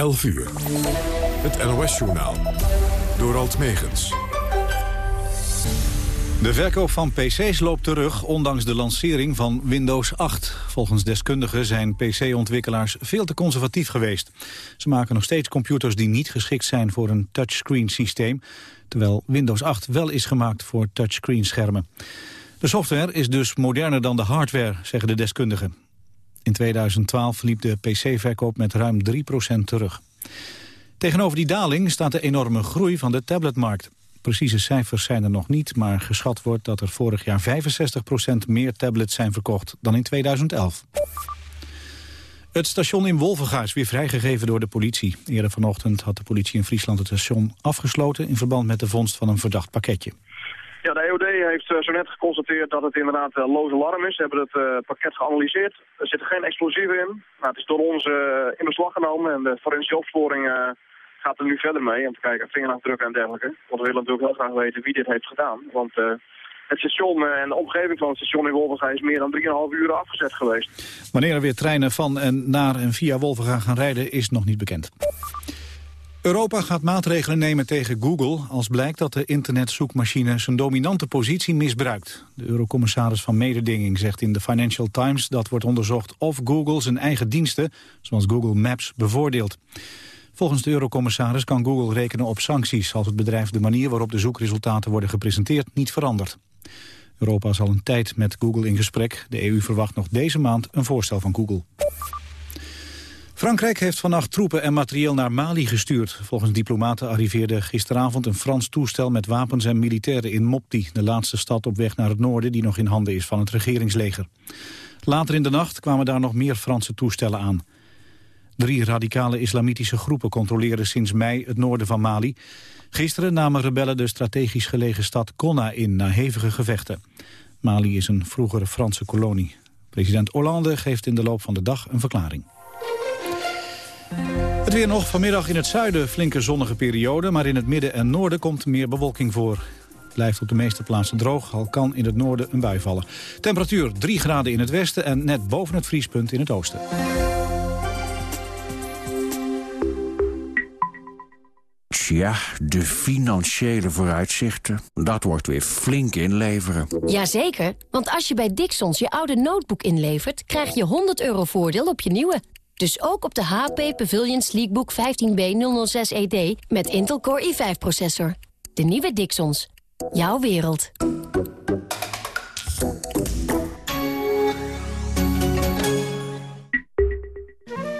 11 uur. Het NOS-journaal. Door Alt. De verkoop van pc's loopt terug, ondanks de lancering van Windows 8. Volgens deskundigen zijn pc-ontwikkelaars veel te conservatief geweest. Ze maken nog steeds computers die niet geschikt zijn voor een touchscreen systeem... terwijl Windows 8 wel is gemaakt voor touchscreen schermen. De software is dus moderner dan de hardware, zeggen de deskundigen. In 2012 liep de pc-verkoop met ruim 3% terug. Tegenover die daling staat de enorme groei van de tabletmarkt. Precieze cijfers zijn er nog niet, maar geschat wordt dat er vorig jaar 65% meer tablets zijn verkocht dan in 2011. Het station in Wolvenga is weer vrijgegeven door de politie. Eerder vanochtend had de politie in Friesland het station afgesloten... in verband met de vondst van een verdacht pakketje. Ja, de EOD heeft uh, zo net geconstateerd dat het inderdaad uh, loze alarm is. Ze hebben het uh, pakket geanalyseerd. Er zitten geen explosieven in. Nou, het is door ons in beslag genomen en de forensische opsporing gaat er nu verder mee om te kijken vingerafdrukken en dergelijke. Want we willen natuurlijk heel graag weten wie dit heeft gedaan. Want het station en de omgeving van het station in Wolvenga is meer dan 3,5 uur afgezet geweest. Wanneer er weer treinen van en naar en via Wolvenga gaan rijden is nog niet bekend. Europa gaat maatregelen nemen tegen Google als blijkt dat de internetzoekmachine zijn dominante positie misbruikt. De eurocommissaris van Mededinging zegt in de Financial Times dat wordt onderzocht of Google zijn eigen diensten, zoals Google Maps, bevoordeelt. Volgens de eurocommissaris kan Google rekenen op sancties als het bedrijf de manier waarop de zoekresultaten worden gepresenteerd niet verandert. Europa is al een tijd met Google in gesprek. De EU verwacht nog deze maand een voorstel van Google. Frankrijk heeft vannacht troepen en materieel naar Mali gestuurd. Volgens diplomaten arriveerde gisteravond een Frans toestel met wapens en militairen in Mopti, de laatste stad op weg naar het noorden die nog in handen is van het regeringsleger. Later in de nacht kwamen daar nog meer Franse toestellen aan. Drie radicale islamitische groepen controleren sinds mei het noorden van Mali. Gisteren namen rebellen de strategisch gelegen stad Konna in na hevige gevechten. Mali is een vroegere Franse kolonie. President Hollande geeft in de loop van de dag een verklaring. Het weer nog vanmiddag in het zuiden flinke zonnige periode... maar in het midden en noorden komt meer bewolking voor. Het blijft op de meeste plaatsen droog, al kan in het noorden een bui vallen. Temperatuur 3 graden in het westen en net boven het vriespunt in het oosten. Ja, de financiële vooruitzichten. Dat wordt weer flink inleveren. Jazeker, want als je bij Dixons je oude notebook inlevert... krijg je 100 euro voordeel op je nieuwe. Dus ook op de HP Pavilion Sleekbook 15B006ED met Intel Core i5-processor. De nieuwe Dixons. Jouw wereld.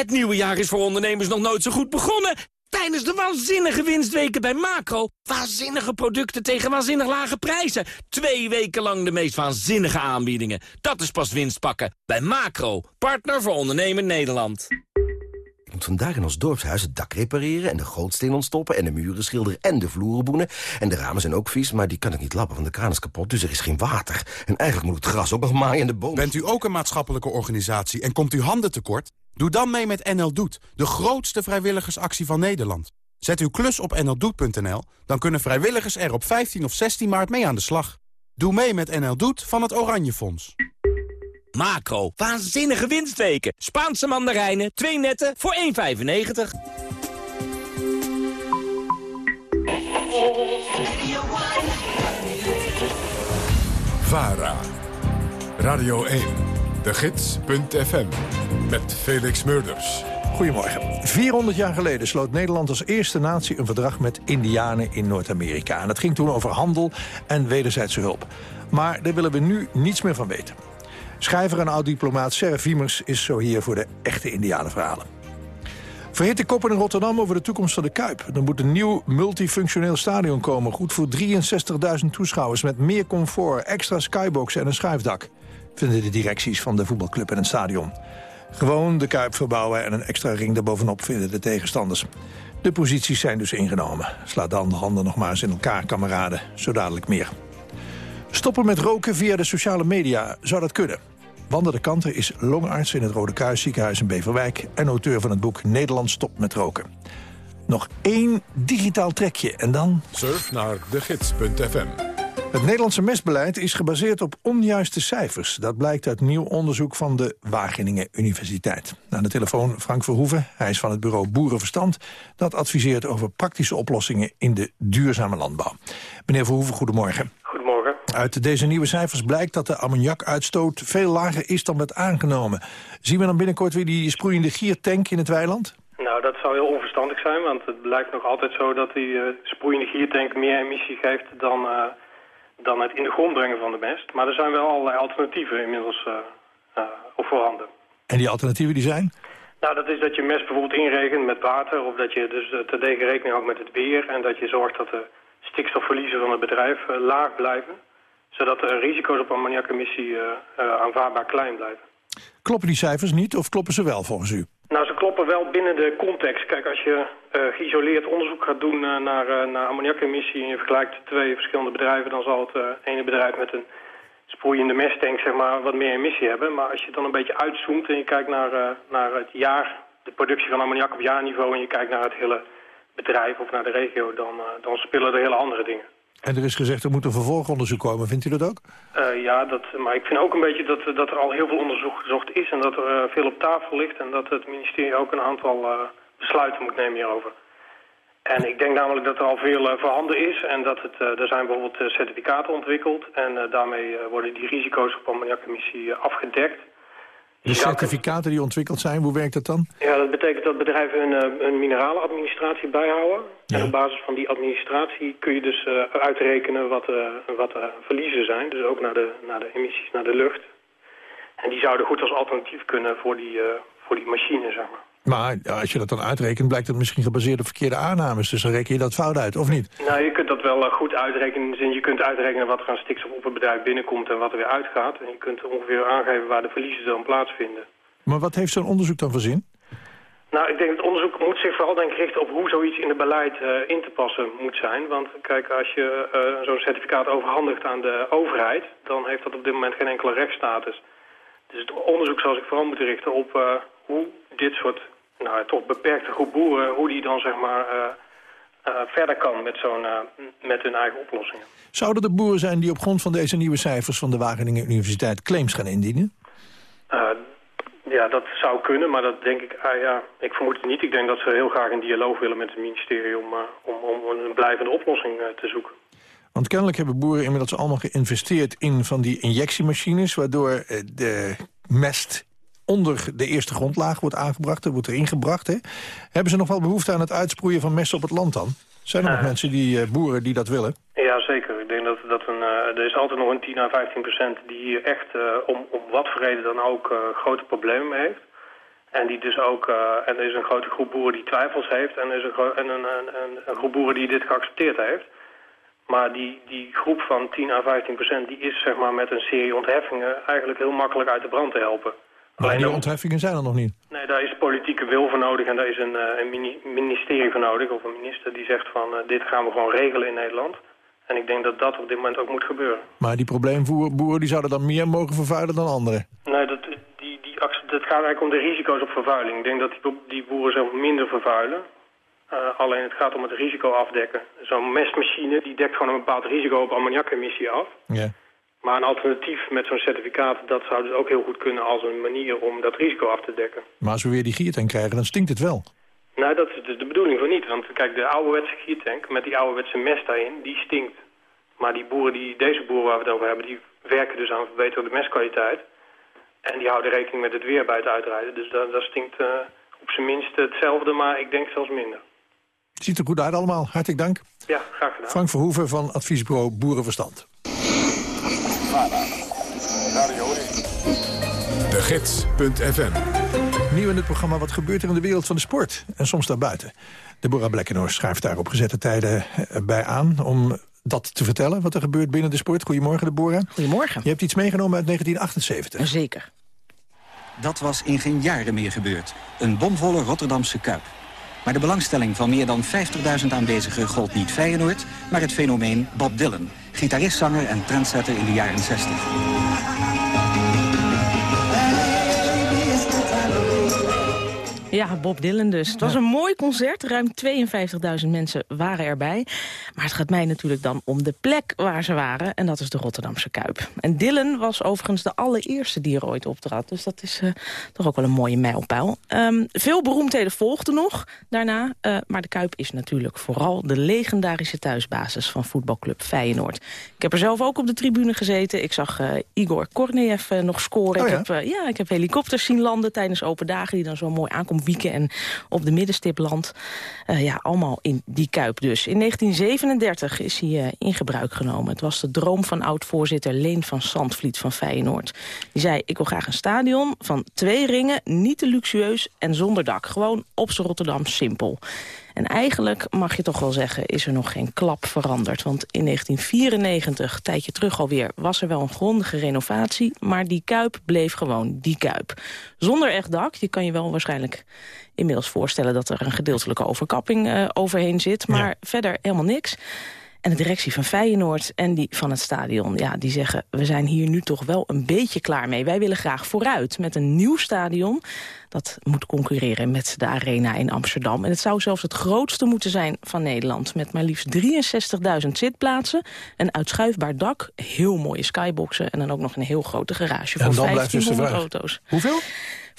Het nieuwe jaar is voor ondernemers nog nooit zo goed begonnen. Tijdens de waanzinnige winstweken bij Macro. Waanzinnige producten tegen waanzinnig lage prijzen. Twee weken lang de meest waanzinnige aanbiedingen. Dat is pas winst pakken. Bij Macro, partner voor ondernemen Nederland. Ik moet vandaag in ons dorpshuis het dak repareren... en de gootsteen ontstoppen en de muren schilderen en de vloeren boenen. En de ramen zijn ook vies, maar die kan ik niet lappen, want de kraan is kapot. Dus er is geen water. En eigenlijk moet het gras ook nog maaien en de bomen... Bent u ook een maatschappelijke organisatie en komt u handen tekort? Doe dan mee met NL Doet, de grootste vrijwilligersactie van Nederland. Zet uw klus op nldoet.nl, dan kunnen vrijwilligers er op 15 of 16 maart mee aan de slag. Doe mee met NL Doet van het Oranje Fonds. Macro, waanzinnige winstweken. Spaanse mandarijnen, twee netten voor 1,95. VARA, Radio 1, de gids.fm, met Felix Murders. Goedemorgen. 400 jaar geleden sloot Nederland als eerste natie een verdrag met Indianen in Noord-Amerika. En dat ging toen over handel en wederzijdse hulp. Maar daar willen we nu niets meer van weten. Schrijver en oud-diplomaat Serre Wiemers is zo hier voor de echte Indianenverhalen. Verhitte koppen in Rotterdam over de toekomst van de Kuip. Er moet een nieuw multifunctioneel stadion komen. Goed voor 63.000 toeschouwers met meer comfort, extra skyboxen en een schuifdak. Vinden de directies van de voetbalclub en het stadion. Gewoon de Kuip verbouwen en een extra ring erbovenop vinden de tegenstanders. De posities zijn dus ingenomen. Sla dan de handen nog maar eens in elkaar, kameraden. Zo dadelijk meer. Stoppen met roken via de sociale media, zou dat kunnen? Wanda de Kanter is longarts in het Rode Kruis ziekenhuis in Beverwijk... en auteur van het boek Nederland stopt met roken. Nog één digitaal trekje en dan... Surf naar degids.fm. Het Nederlandse mestbeleid is gebaseerd op onjuiste cijfers. Dat blijkt uit nieuw onderzoek van de Wageningen Universiteit. Aan de telefoon Frank Verhoeven. Hij is van het bureau Boerenverstand. Dat adviseert over praktische oplossingen in de duurzame landbouw. Meneer Verhoeven, goedemorgen. Goedemorgen. Uit deze nieuwe cijfers blijkt dat de ammoniakuitstoot veel lager is dan werd aangenomen. Zien we dan binnenkort weer die sproeiende giertank in het weiland? Nou, dat zou heel onverstandig zijn, want het blijkt nog altijd zo dat die uh, sproeiende giertank meer emissie geeft dan, uh, dan het in de grond brengen van de mest. Maar er zijn wel allerlei alternatieven inmiddels uh, voorhanden. En die alternatieven die zijn? Nou, dat is dat je mest bijvoorbeeld inregent met water of dat je dus terdege rekening houdt met het weer en dat je zorgt dat de stikstofverliezen van het bedrijf laag blijven zodat de risico's op ammoniakemissie aanvaardbaar klein blijven. Kloppen die cijfers niet of kloppen ze wel volgens u? Nou, ze kloppen wel binnen de context. Kijk, als je uh, geïsoleerd onderzoek gaat doen naar, naar ammoniakemissie... en je vergelijkt twee verschillende bedrijven... dan zal het ene bedrijf met een sproeiende mesttank zeg maar, wat meer emissie hebben. Maar als je dan een beetje uitzoomt en je kijkt naar, naar het jaar... de productie van ammoniak op jaarniveau... en je kijkt naar het hele bedrijf of naar de regio... dan, dan spelen er hele andere dingen. En er is gezegd, er moet een vervolgonderzoek komen. Vindt u dat ook? Uh, ja, dat, maar ik vind ook een beetje dat, dat er al heel veel onderzoek gezocht is... en dat er uh, veel op tafel ligt... en dat het ministerie ook een aantal uh, besluiten moet nemen hierover. En ik denk namelijk dat er al veel voorhanden is... en dat het, er zijn bijvoorbeeld certificaten ontwikkeld... en daarmee worden die risico's op ammoniakemissie afgedekt... De certificaten die ontwikkeld zijn, hoe werkt dat dan? Ja, dat betekent dat bedrijven hun, uh, hun mineralenadministratie bijhouden. Ja. En op basis van die administratie kun je dus uh, uitrekenen wat, uh, wat de verliezen zijn. Dus ook naar de, naar de emissies naar de lucht. En die zouden goed als alternatief kunnen voor die, voor die machine, zeg maar. Maar als je dat dan uitrekent, blijkt het misschien gebaseerd op verkeerde aannames. Dus dan reken je dat fout uit, of niet? Nou, je kunt dat wel goed uitrekenen. In de zin, je kunt uitrekenen wat er aan stikstof op het bedrijf binnenkomt en wat er weer uitgaat. En je kunt ongeveer aangeven waar de verliezen dan plaatsvinden. Maar wat heeft zo'n onderzoek dan voor zin? Nou, ik denk dat het onderzoek moet zich vooral denk ik, richten op hoe zoiets in het beleid uh, in te passen moet zijn. Want kijk, als je uh, zo'n certificaat overhandigt aan de overheid, dan heeft dat op dit moment geen enkele rechtsstatus. Dus het onderzoek zal zich vooral moeten richten op uh, hoe dit soort nou, toch beperkte groep boeren, hoe die dan zeg maar uh, uh, verder kan met, zo'n uh, met hun eigen oplossingen. Zouden er boeren zijn die op grond van deze nieuwe cijfers van de Wageningen Universiteit claims gaan indienen? ja, dat zou kunnen, maar dat denk ik, ah, ja, ik vermoed het niet. Ik denk dat ze heel graag in dialoog willen met het ministerie om, om, om een blijvende oplossing te zoeken. Want kennelijk hebben boeren inmiddels allemaal geïnvesteerd in van die injectiemachines... waardoor de mest onder de eerste grondlaag wordt aangebracht. Er wordt erin gebracht. Hè? Hebben ze nog wel behoefte aan het uitsproeien van messen op het land dan? Zijn er nog mensen, die uh, boeren, die dat willen? Ja, zeker. Ik denk dat, dat een, uh, er is altijd nog een 10 à 15 procent die hier echt om, om wat voor reden dan ook grote problemen heeft. En die dus ook, en er is een grote groep boeren die twijfels heeft en er is een, en een, een, een, groep boeren die dit geaccepteerd heeft. Maar die, die groep van 10 à 15 procent die is zeg maar met een serie ontheffingen eigenlijk heel makkelijk uit de brand te helpen. Maar die ontheffingen zijn er nog niet. Nee, daar is politieke wil voor nodig en daar is een, uh, een ministerie voor nodig, of een minister die zegt van uh, dit gaan we gewoon regelen in Nederland. En ik denk dat dat op dit moment ook moet gebeuren. Maar die probleemboeren die zouden dan meer mogen vervuilen dan anderen? Nee, dat, die, die, dat gaat eigenlijk om de risico's op vervuiling. Ik denk dat die, die boeren zelf minder vervuilen. Uh, alleen het gaat om het risico afdekken. Zo'n mestmachine die dekt gewoon een bepaald risico op ammoniakemissie af. Ja. Maar een alternatief met zo'n certificaat, dat zou dus ook heel goed kunnen als een manier om dat risico af te dekken. Maar als we weer die giertank krijgen, dan stinkt het wel. Nou, dat is dus de bedoeling van niet. Want kijk, de ouderwetse giertank met die ouderwetse mest daarin, die stinkt. Maar die boeren, die, deze boeren waar we het over hebben, die werken dus aan verbeterde mestkwaliteit. En die houden rekening met het weer bij het uitrijden. Dus dat, dat stinkt uh, op zijn minst hetzelfde, maar ik denk zelfs minder. Ziet er goed uit allemaal. Hartelijk dank. Ja, graag gedaan. Frank Verhoeven van adviesbureau Boerenverstand. De Gids.fm Nieuw in het programma Wat gebeurt er in de wereld van de sport? En soms daarbuiten. Deborah Blekkenhorst schrijft daar op gezette tijden eh, bij aan... om dat te vertellen, wat er gebeurt binnen de sport. Goedemorgen, Deborah. Goedemorgen. Je hebt iets meegenomen uit 1978. Zeker. dat was in geen jaren meer gebeurd. Een bomvolle Rotterdamse Kuip. Maar de belangstelling van meer dan 50.000 aanwezigen gold niet Feyenoord... maar het fenomeen Bob Dylan, gitarist, zanger en trendsetter in de jaren 60. Ja, Bob Dylan dus. Het was een mooi concert. Ruim 52.000 mensen waren erbij. Maar het gaat mij natuurlijk dan om de plek waar ze waren. En dat is de Rotterdamse Kuip. En Dylan was overigens de allereerste die er ooit optrad. Dus dat is uh, toch ook wel een mooie mijlpaal. Um, veel beroemdheden volgden nog daarna. Uh, maar de Kuip is natuurlijk vooral de legendarische thuisbasis van voetbalclub Feyenoord. Ik heb er zelf ook op de tribune gezeten. Ik zag uh, Igor Korneev nog scoren. Oh, ja? Ik, heb, ja, ik heb helikopters zien landen tijdens open dagen... die dan zo mooi aankomt wieken en op de middenstip landt. Uh, ja, allemaal in die Kuip dus. In 1937 is hij uh, in gebruik genomen. Het was de droom van oud-voorzitter Leen van Zandvliet van Feyenoord. Die zei, ik wil graag een stadion van twee ringen, niet te luxueus en zonder dak. Gewoon op z'n Rotterdam simpel. En eigenlijk, mag je toch wel zeggen, is er nog geen klap veranderd. Want in 1994, een tijdje terug alweer, was er wel een grondige renovatie. Maar die Kuip bleef gewoon die Kuip. Zonder echt dak, je kan je wel waarschijnlijk inmiddels voorstellen... dat er een gedeeltelijke overkapping uh, overheen zit. Maar ja. verder helemaal niks. En de directie van Feyenoord en die van het stadion... ja, die zeggen, we zijn hier nu toch wel een beetje klaar mee. Wij willen graag vooruit met een nieuw stadion... dat moet concurreren met de Arena in Amsterdam. En het zou zelfs het grootste moeten zijn van Nederland... met maar liefst 63.000 zitplaatsen, een uitschuifbaar dak... heel mooie skyboxen en dan ook nog een heel grote garage... Voor dan blijft dus de 1500 vraag. auto's. Hoeveel?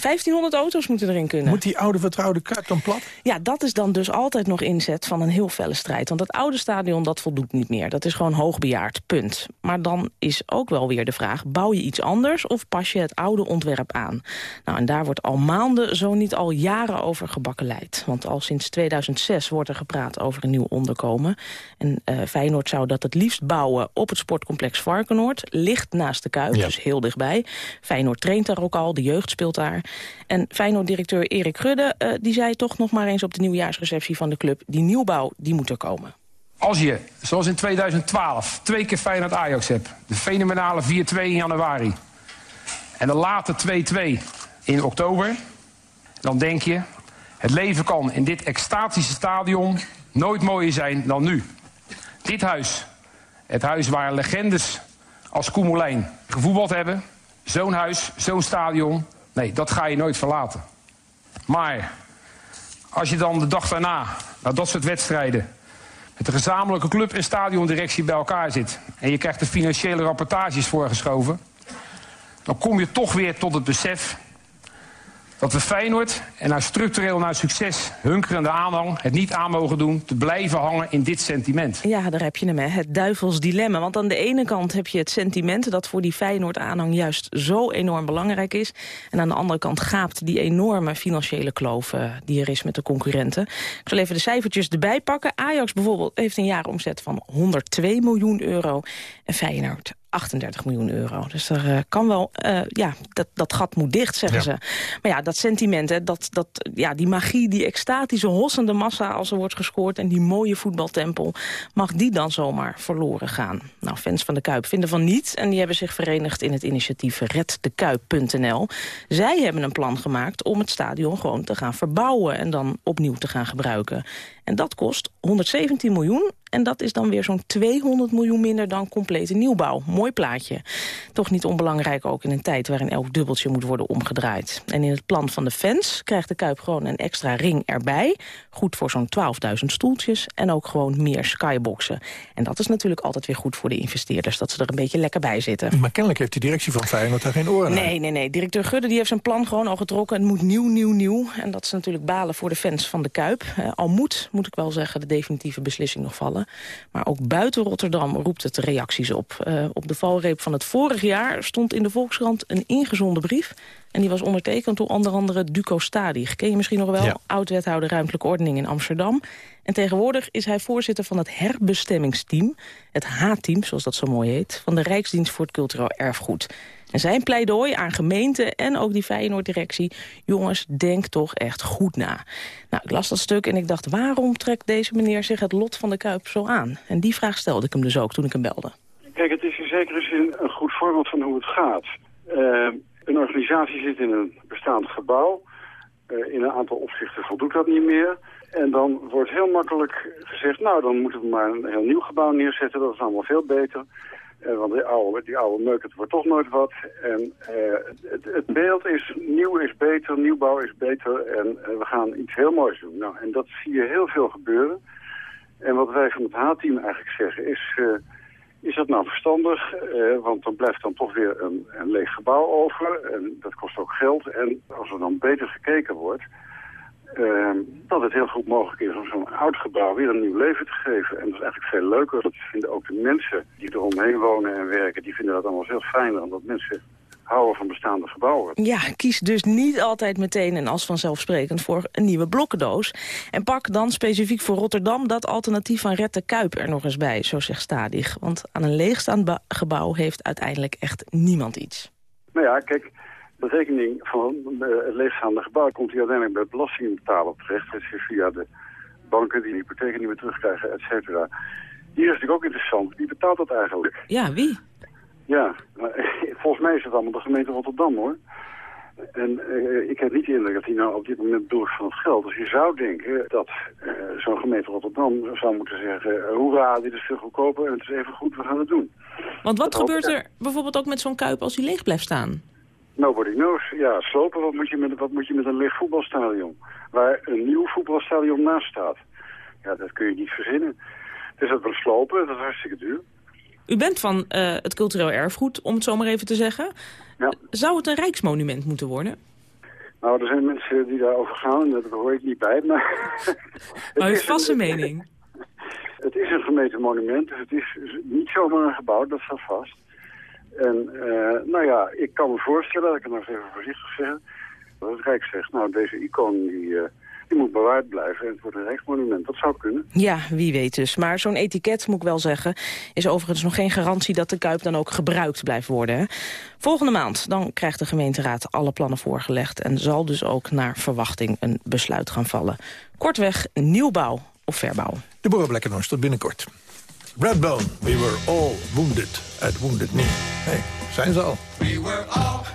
1500 auto's moeten erin kunnen. Moet die oude vertrouwde Kuip dan plat? Ja, dat is dan dus altijd nog inzet van een heel felle strijd. Want dat oude stadion, dat voldoet niet meer. Dat is gewoon hoogbejaard, punt. Maar dan is ook wel weer de vraag... bouw je iets anders of pas je het oude ontwerp aan? Nou, en daar wordt al maanden, zo niet al jaren over gebakkeleid. Want al sinds 2006 wordt er gepraat over een nieuw onderkomen. En uh, Feyenoord zou dat het liefst bouwen op het sportcomplex Varkenoord. Ligt naast de Kuip, ja. dus heel dichtbij. Feyenoord traint daar ook al, de jeugd speelt daar. En Feyenoord-directeur Erik Rudde uh, die zei toch nog maar eens op de nieuwjaarsreceptie van de club... die nieuwbouw, die moet er komen. Als je, zoals in 2012, twee keer Feyenoord-Ajax hebt... de fenomenale 4-2 in januari... en de late 2-2 in oktober... dan denk je, het leven kan in dit extatische stadion... nooit mooier zijn dan nu. Dit huis, het huis waar legendes als Koemelijn gevoetbald hebben... zo'n huis, zo'n stadion... Nee, dat ga je nooit verlaten. Maar als je dan de dag daarna, na dat soort wedstrijden... met de gezamenlijke club en stadiondirectie bij elkaar zit... en je krijgt de financiële rapportages voorgeschoven... dan kom je toch weer tot het besef dat we Feyenoord en naar structureel naar succes hunkerende aanhang... het niet aan mogen doen te blijven hangen in dit sentiment. Ja, daar heb je hem, hè. het duivels dilemma. Want aan de ene kant heb je het sentiment... dat voor die Feyenoord-aanhang juist zo enorm belangrijk is. En aan de andere kant gaapt die enorme financiële kloof... Uh, die er is met de concurrenten. Ik zal even de cijfertjes erbij pakken. Ajax bijvoorbeeld heeft een jaaromzet van 102 miljoen euro. En Feyenoord 38 miljoen euro. Dus er uh, kan wel, uh, ja, dat, dat gat moet dicht, zeggen ja. ze. Maar ja, dat sentiment, hè, dat, dat, ja, die magie, die extatische, hossende massa als er wordt gescoord... en die mooie voetbaltempel, mag die dan zomaar verloren gaan? Nou, fans van de Kuip vinden van niet... en die hebben zich verenigd in het initiatief reddekuip.nl. Zij hebben een plan gemaakt om het stadion gewoon te gaan verbouwen... en dan opnieuw te gaan gebruiken. En dat kost 117 miljoen. En dat is dan weer zo'n 200 miljoen minder dan complete nieuwbouw. Mooi plaatje. Toch niet onbelangrijk ook in een tijd waarin elk dubbeltje moet worden omgedraaid. En in het plan van de fans krijgt de Kuip gewoon een extra ring erbij. Goed voor zo'n 12.000 stoeltjes. En ook gewoon meer skyboxen. En dat is natuurlijk altijd weer goed voor de investeerders. Dat ze er een beetje lekker bij zitten. Maar kennelijk heeft de directie van Feyenoord daar geen oren Nee, nee, nee. Directeur Gudde die heeft zijn plan gewoon al getrokken. Het moet nieuw, nieuw, nieuw. En dat is natuurlijk balen voor de fans van de Kuip. Uh, al moet, moet ik wel zeggen, de definitieve beslissing nog vallen. Maar ook buiten Rotterdam roept het reacties op. Uh, op de valreep van het vorig jaar stond in de Volkskrant een ingezonden brief. En die was ondertekend door onder andere Duco Stadig. Ken je misschien nog wel? Ja. Oud-wethouder ruimtelijke ordening in Amsterdam. En tegenwoordig is hij voorzitter van het herbestemmingsteam. Het H-team, zoals dat zo mooi heet. Van de Rijksdienst voor het Cultureel Erfgoed. En zijn pleidooi aan gemeenten en ook die Feyenoord-directie... jongens, denk toch echt goed na. Nou, ik las dat stuk en ik dacht... waarom trekt deze meneer zich het lot van de Kuip zo aan? En die vraag stelde ik hem dus ook toen ik hem belde. Kijk, het is in zekere zin een goed voorbeeld van hoe het gaat. Uh, Een organisatie zit in een bestaand gebouw. Uh, in een aantal opzichten voldoet dat niet meer. En dan wordt heel makkelijk gezegd, nou dan moeten we maar een heel nieuw gebouw neerzetten. Dat is allemaal veel beter. Uh, want die oude, die oude meuk, het wordt toch nooit wat. En uh, het, beeld is, nieuw is beter, nieuwbouw is beter. En we gaan iets heel moois doen. Nou, en dat zie je heel veel gebeuren. En wat wij van het H-team eigenlijk zeggen is... Is dat nou verstandig? Want dan blijft dan toch weer een, een, leeg gebouw over. En dat kost ook geld. En als er dan beter gekeken wordt... Uh, dat het heel goed mogelijk is om zo'n oud gebouw weer een nieuw leven te geven. En dat is eigenlijk veel leuker. Dat vinden ook de mensen die eromheen wonen en werken. Die vinden dat allemaal veel fijner. Omdat mensen houden van bestaande gebouwen. Ja, kies dus niet altijd meteen en als vanzelfsprekend voor een nieuwe blokkendoos. En pak dan specifiek voor Rotterdam dat alternatief van Rette Kuip er nog eens bij, zo zegt Stadig. Want aan een leegstaand gebouw heeft uiteindelijk echt niemand iets. Nou ja, kijk, de rekening van het leegstaande gebouw komt hier uiteindelijk bij belastingbetaler terecht. Het is via de banken die hypotheken niet meer terugkrijgen, et cetera. Hier is natuurlijk ook interessant. Wie betaalt dat eigenlijk? Ja, wie? Ja, volgens mij is het allemaal de gemeente Rotterdam hoor. En uh, ik heb niet de indruk dat hij nou op dit moment doet van het geld. Dus je zou denken dat uh, zo'n gemeente Rotterdam zou moeten zeggen... Uh, hoera, dit is veel goedkoper en het is even goed, we gaan het doen. Want wat gebeurt er bijvoorbeeld ook met zo'n kuip als hij leeg blijft staan? Nobody knows. Ja, slopen, wat moet je met, wat moet je met een leeg voetbalstadion? Waar een nieuw voetbalstadion naast staat. Ja, dat kun je niet verzinnen. Dus dat wil slopen, dat is hartstikke duur. U bent van uh, het cultureel erfgoed, om het zo maar even te zeggen. Ja. Zou het een rijksmonument moeten worden? Nou, er zijn mensen die daarover gaan, daar hoor ik niet bij. Maar, maar u heeft vast een mening. Het is een gemeentemonument, dus het is niet zomaar een gebouw, dat staat vast. En uh, nou ja, ik kan me voorstellen, dat ik het nog even voorzichtig zeggen... dat het Rijk zegt, nou deze icoon die, uh, die moet bewaard blijven en het wordt een rijksmonument. Dat zou kunnen. Ja, wie weet dus. Maar zo'n etiket, moet ik wel zeggen, is overigens nog geen garantie dat de Kuip dan ook gebruikt blijft worden. Hè? Volgende maand, dan krijgt de gemeenteraad alle plannen voorgelegd en zal dus ook naar verwachting een besluit gaan vallen. Kortweg, nieuwbouw of verbouw. De Blekkenhorst, tot binnenkort. Redbone, we were all wounded at Wounded Knee. Hey, zijn ze al. We were all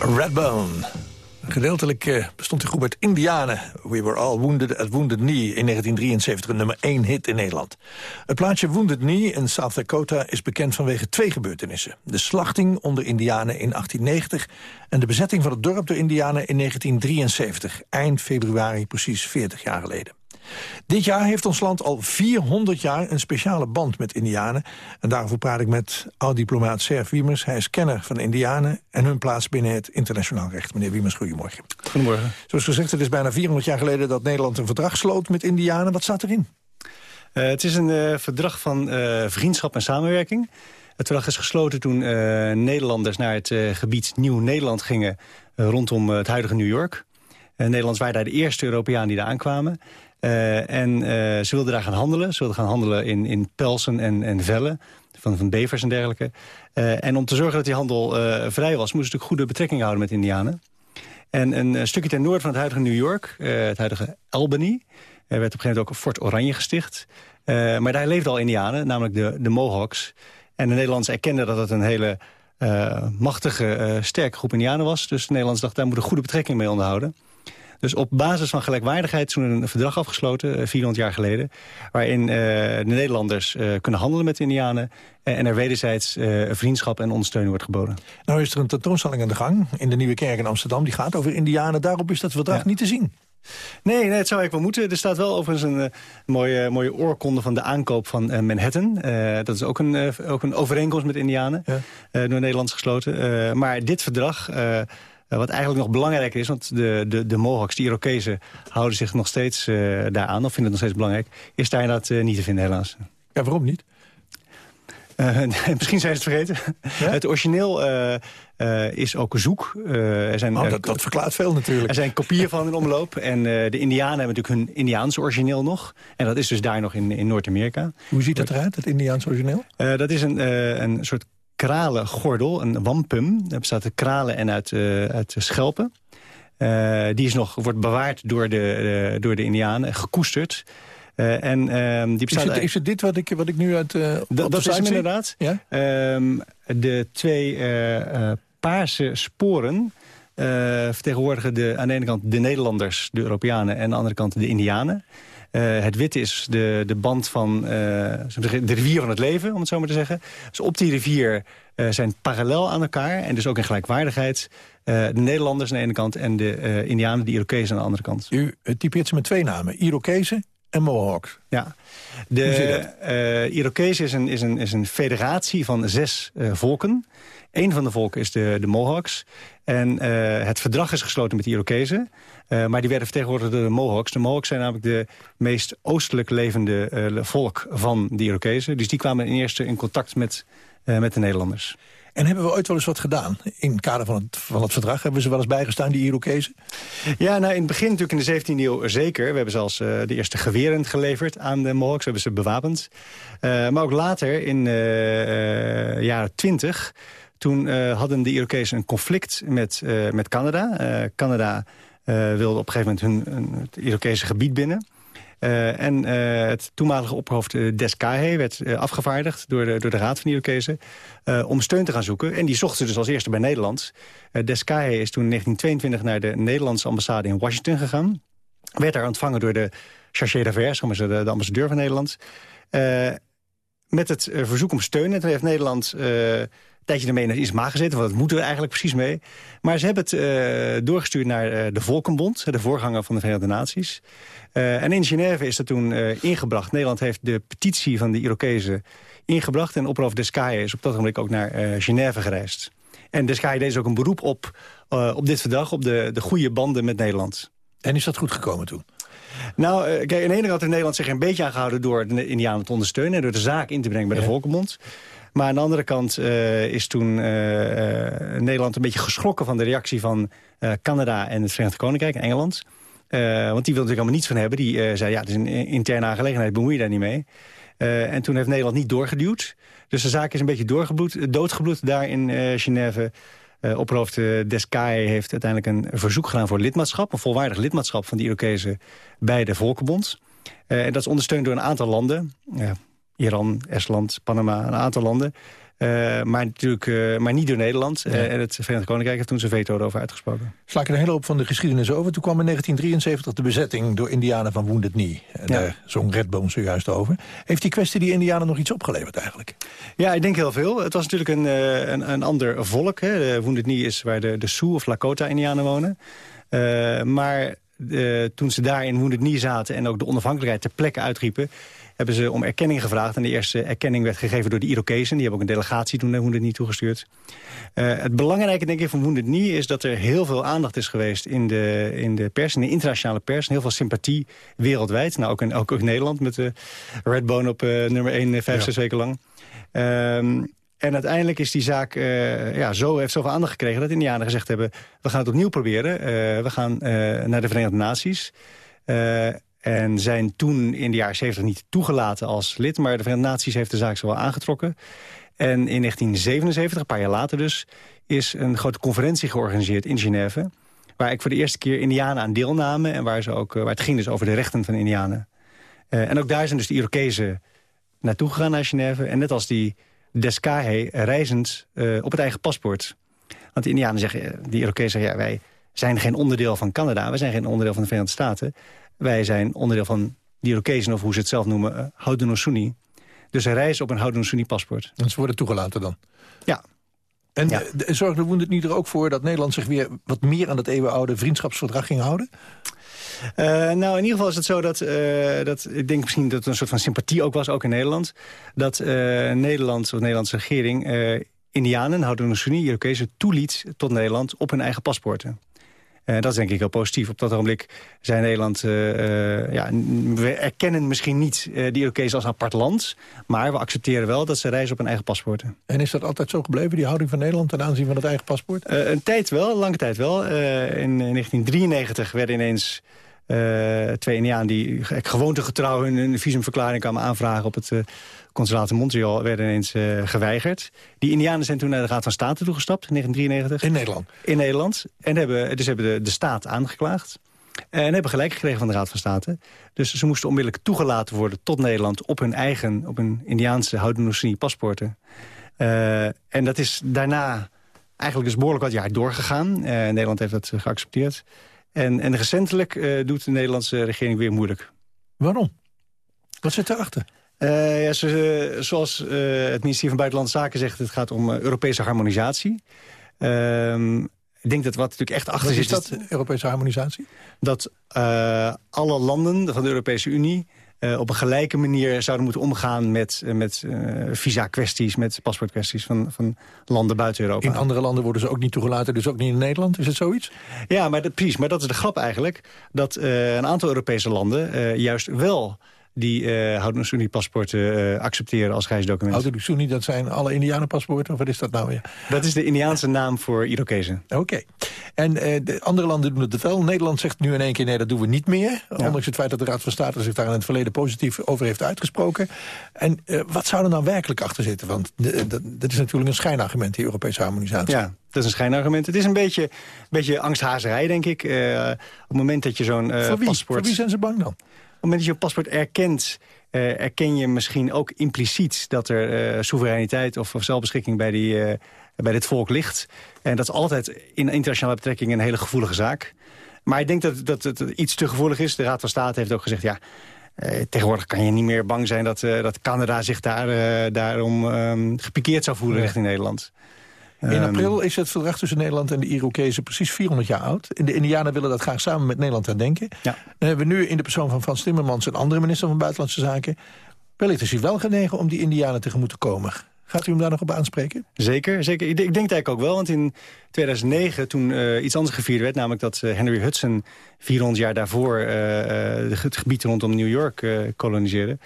Redbone. Gedeeltelijk eh, bestond die groep uit Indianen. We were all wounded at Wounded Knee in 1973, een nummer 1 hit in Nederland. Het plaatsje Wounded Knee in South Dakota is bekend vanwege twee gebeurtenissen. De slachting onder Indianen in 1890 en de bezetting van het dorp door Indianen in 1973. Eind februari, precies 40 jaar geleden. Dit jaar heeft ons land al 400 jaar een speciale band met Indianen. En daarover praat ik met oud-diplomaat Serf Wiemers. Hij is kenner van Indianen en hun plaats binnen het internationaal recht. Meneer Wiemers, goedemorgen. Goedemorgen. Zoals gezegd, het is bijna 400 jaar geleden dat Nederland een verdrag sloot met Indianen. Wat staat erin? Uh, het is een uh, verdrag van uh, vriendschap en samenwerking. Het verdrag is gesloten toen Nederlanders naar het gebied Nieuw-Nederland gingen... rondom het huidige New York. Nederlanders waren daar de eerste Europeanen die daar aankwamen. Uh, en uh, ze wilden daar gaan handelen. Ze wilden gaan handelen in, in pelsen en, en vellen. Van, van bevers en dergelijke. Uh, en om te zorgen dat die handel vrij was... moesten ze natuurlijk goede betrekkingen houden met Indianen. En een stukje ten noorden van het huidige New York... het huidige Albany... Er werd op een gegeven moment ook Fort Oranje gesticht. maar daar leefden al Indianen, namelijk de, de Mohawks. En de Nederlanders erkenden dat het een hele machtige, sterke groep Indianen was. Dus de Nederlanders dachten, daar moeten goede betrekking mee onderhouden. Dus op basis van gelijkwaardigheid is toen een verdrag afgesloten, 400 jaar geleden... waarin uh, de Nederlanders uh, kunnen handelen met de Indianen... en er wederzijds vriendschap en ondersteuning wordt geboden. Nou is er een tentoonstelling aan de gang in de Nieuwe Kerk in Amsterdam... die gaat over Indianen, daarop is dat verdrag ja. niet te zien. Nee, nee, het zou ik wel moeten. Er staat wel overigens een uh, mooie, mooie oorkonde van de aankoop van uh, Manhattan. Uh, dat is ook een, ook een overeenkomst met Indianen, ja. door Nederlands gesloten. maar dit verdrag wat eigenlijk nog belangrijker is, want de, de, de Mohawks, de Irokezen... houden zich nog steeds uh, daar aan, of vinden het nog steeds belangrijk... is daar inderdaad uh, niet te vinden, helaas. Ja, waarom niet? misschien zijn ze het vergeten. Ja? Het origineel is ook zoek. er zijn, oh, dat, dat, verklaart veel natuurlijk. Er zijn kopieën van in omloop. En de Indianen hebben natuurlijk hun Indiaans origineel nog. En dat is dus daar nog in, in Noord-Amerika. Hoe ziet dat eruit, het Indiaans origineel? dat is een, een soort kralengordel, een wampum. Dat bestaat uit kralen en uit, uh, uit schelpen. Uh, die is nog, wordt bewaard door de, uh, door de indianen, gekoesterd. en, ehm, die bestaat is, het, is het dit wat ik, wat ik nu uit Dat is hem inderdaad. Ja? Um, de twee paarse sporen vertegenwoordigen de, aan de ene kant de Nederlanders, de Europeanen... en aan de andere kant de Indianen. Uh, het wit is de, de band van uh, de rivier van het leven, om het zo maar te zeggen. Dus op die rivier uh, zijn parallel aan elkaar en dus ook in gelijkwaardigheid... de Nederlanders aan de ene kant en de Indianen, de Irokezen aan de andere kant. U typeert ze met twee namen, Irokezen en Mohawks. Ja, de uh, Irokees is een, is, een, is een federatie van zes uh, volken. Eén van de volken is de, de Mohawks. En uh, het verdrag is gesloten met de Irokezen. Maar die werden vertegenwoordigd door de Mohawks. De Mohawks zijn namelijk de meest oostelijk levende volk van de Irokezen. Dus die kwamen in eerste in contact met, met de Nederlanders. En hebben we ooit wel eens wat gedaan? In het kader van het, van het verdrag hebben ze wel eens bijgestaan, die Irokezen? Ja, nou in het begin natuurlijk in de 17e eeuw zeker. We hebben zelfs uh, de eerste geweren geleverd aan de Mohawks. We hebben ze bewapend. Uh, maar ook later, in de uh, jaren 20... toen hadden de Irokezen een conflict met, met Canada. Canada wilde op een gegeven moment hun, het Irokese gebied binnen... Uh, en uh, het toenmalige opperhoofd Deskahe werd afgevaardigd door de, door de Raad van Irokezen om steun te gaan zoeken. En die zochten dus als eerste bij Nederland. Deskahe is toen in 1922 naar de Nederlandse ambassade in Washington gegaan. Werd daar ontvangen door de chargé d'affaires, de, de ambassadeur van Nederland. met het verzoek om steun. En toen heeft Nederland tijdje ermee naar ISMA gezeten, want dat moeten we eigenlijk precies mee. Maar ze hebben het uh, doorgestuurd naar uh, de Volkenbond, de voorganger van de Verenigde Naties. Uh, en in Genève is dat toen ingebracht. Nederland heeft de petitie van de Irokezen ingebracht. En Opperhoofd Descaille is op dat moment ook naar Genève gereisd. En Descaille deed dus ook een beroep op, op dit verdrag, op de, de goede banden met Nederland. En is dat goed gekomen toen? Nou, kijk, aan de ene kant heeft Nederland zich een beetje aangehouden... door de Indianen te ondersteunen en door de zaak in te brengen bij de Volkenbond. Maar aan de andere kant uh, is toen uh, Nederland een beetje geschrokken van de reactie van Canada en het Verenigd Koninkrijk, Engeland. want die wil natuurlijk allemaal niets van hebben. Die zei, ja, het is een interne aangelegenheid, bemoei je daar niet mee. en toen heeft Nederland niet doorgeduwd. Dus de zaak is een beetje doorgebloed, doodgebloed daar in Genève. Uh, opperhoofd uh, Deskai heeft uiteindelijk een verzoek gedaan voor lidmaatschap. Een volwaardig lidmaatschap van de Irokezen bij de Volkenbond. Uh, en dat is ondersteund door een aantal landen. Iran, Estland, Panama, een aantal landen. Uh, maar, natuurlijk, uh, maar niet door Nederland. Uh, en het Verenigd Koninkrijk heeft toen zijn veto erover uitgesproken. Sla ik een hele hoop van de geschiedenis over. Toen kwam in 1973 de bezetting door Indianen van Wounded Knee. En ja. zong Redbone zojuist over. Heeft die kwestie die Indianen nog iets opgeleverd eigenlijk? Ja, ik denk heel veel. Het was natuurlijk een, een, een, ander volk. Hè. De Wounded Knee is waar de, de Sioux of Lakota-Indianen wonen. maar toen ze daar in Wounded Knee zaten... en ook de onafhankelijkheid ter plekke uitriepen hebben ze om erkenning gevraagd. En de eerste erkenning werd gegeven door de Irokezen. Die hebben ook een delegatie toen naar Wounded Knee toegestuurd. Uh, het belangrijke denk ik van Wounded Knee is dat er heel veel aandacht is geweest in de, in de pers, in de internationale pers. Heel veel sympathie wereldwijd. Nou, ook in, ook in Nederland met de Redbone op uh, nummer 1 uh, vijf, zes weken lang. Um, en uiteindelijk is die zaak uh, ja, zo, heeft zoveel aandacht gekregen... dat Indianen gezegd hebben, we gaan het opnieuw proberen. Uh, we gaan uh, naar de Verenigde Naties. En zijn toen in de jaren 70 niet toegelaten als lid... maar de Verenigde Naties heeft de zaak zo wel aangetrokken. En in 1977, een paar jaar later dus... is een grote conferentie georganiseerd in Genève... waar ik voor de eerste keer Indianen aan deelnamen... en waar, ze ook, waar het ging dus over de rechten van Indianen. Uh, en ook daar zijn dus de Irokezen naartoe gegaan naar Genève. En net als die Descahe reizend uh, op het eigen paspoort. Want de Indianen zeggen, die Irokezen zeggen... Ja, wij zijn geen onderdeel van Canada, wij zijn geen onderdeel van de Verenigde Staten... Wij zijn onderdeel van de Irokezen, of hoe ze het zelf noemen, uh. Dus ze reizen op een Haudenosaunee-paspoort. En ze worden toegelaten dan? Ja. En ja. Uh, zorgde Woendet niet er ook voor dat Nederland zich weer wat meer aan dat eeuwenoude vriendschapsverdrag ging houden? Uh, nou, in ieder geval is het zo dat, uh, dat... Ik denk misschien dat er een soort van sympathie ook was, ook in Nederland. Dat uh, Nederland, of de Nederlandse regering... Indianen, Haudenosaunee, Irokezen toeliet tot Nederland op hun eigen paspoorten. Uh, dat is denk ik heel positief. Op dat ogenblik zijn Nederland... Uh, uh, ja, we erkennen misschien niet die Irokezen als apart land... maar we accepteren wel dat ze reizen op hun eigen paspoorten. En is dat altijd zo gebleven, die houding van Nederland... ten aanzien van het eigen paspoort? een tijd wel, een lange tijd wel. in 1993 werden ineens... twee Indianen die gewoontegetrouw hun, hun visumverklaring kwamen aanvragen op het consulaat in Montreal werden ineens uh, geweigerd. Die indianen zijn toen naar de Raad van State toegestapt in 1993. In Nederland? In Nederland. En hebben, dus hebben de, de staat aangeklaagd. En hebben gelijk gekregen van de Raad van State. Dus ze moesten onmiddellijk toegelaten worden tot Nederland... op hun eigen, op hun Indiaanse Haudenosaunee paspoorten. Uh, en dat is daarna eigenlijk dus behoorlijk wat jaar doorgegaan. Uh, Nederland heeft dat geaccepteerd. En, en recentelijk uh, doet de Nederlandse regering weer moeilijk. Waarom? Wat zit erachter? Uh, ja, zoals uh, het ministerie van Buitenlandse Zaken zegt... het gaat om uh, Europese harmonisatie. Ehm, ik denk dat wat natuurlijk echt achter wat zit... is dat, Europese harmonisatie? Dat alle landen van de Europese Unie... op een gelijke manier zouden moeten omgaan met, met visa-kwesties... met paspoortkwesties van, van landen buiten Europa. In andere landen worden ze ook niet toegelaten, dus ook niet in Nederland? Is het zoiets? Ja, maar dat, precies. Maar dat is de grap eigenlijk. Dat een aantal Europese landen juist wel die uh, Haudenosaunee-paspoorten uh, accepteren als reisdocument. Haudenosaunee, dat zijn alle Indianenpaspoorten? Of wat is dat nou weer? Dat is de Indiaanse naam voor Irokezen. Oké. En uh, de andere landen doen het wel. Nederland zegt nu in één keer nee, dat doen we niet meer. Ja. Ondanks het feit dat de Raad van State zich daar in het verleden positief over heeft uitgesproken. En wat zou er nou werkelijk achter zitten? Want dat is natuurlijk een schijnargument, die Europese harmonisatie. Ja, dat is een schijnargument. Het is een beetje, beetje angsthazerij, denk ik. op het moment dat je zo'n paspoort... Voor wie zijn ze bang dan? Op het moment dat je een paspoort erkent... Uh, erken je misschien ook impliciet dat er uh, soevereiniteit of, of zelfbeschikking bij, die, uh, bij dit volk ligt. En dat is altijd in internationale betrekkingen een hele gevoelige zaak. Maar ik denk dat, dat het iets te gevoelig is. De Raad van State heeft ook gezegd... ja, tegenwoordig kan je niet meer bang zijn dat, dat Canada zich daar, daarom um, gepikeerd zou voelen ja. richting Nederland. In Ehm, april is het verdrag tussen Nederland en de Irokezen precies 400 jaar oud. En de Indianen willen dat graag samen met Nederland herdenken. Ja. Dan hebben we nu in de persoon van Frans Timmermans... een andere minister van Buitenlandse Zaken... wellicht is hij wel genegen om die Indianen tegemoet te komen. Gaat u hem daar nog op aanspreken? Zeker, zeker. Ik, ik denk het eigenlijk ook wel, want in 2009 toen uh, iets anders gevierd werd... namelijk dat uh, Henry Hudson 400 jaar daarvoor uh, het gebied rondom New York koloniseerde...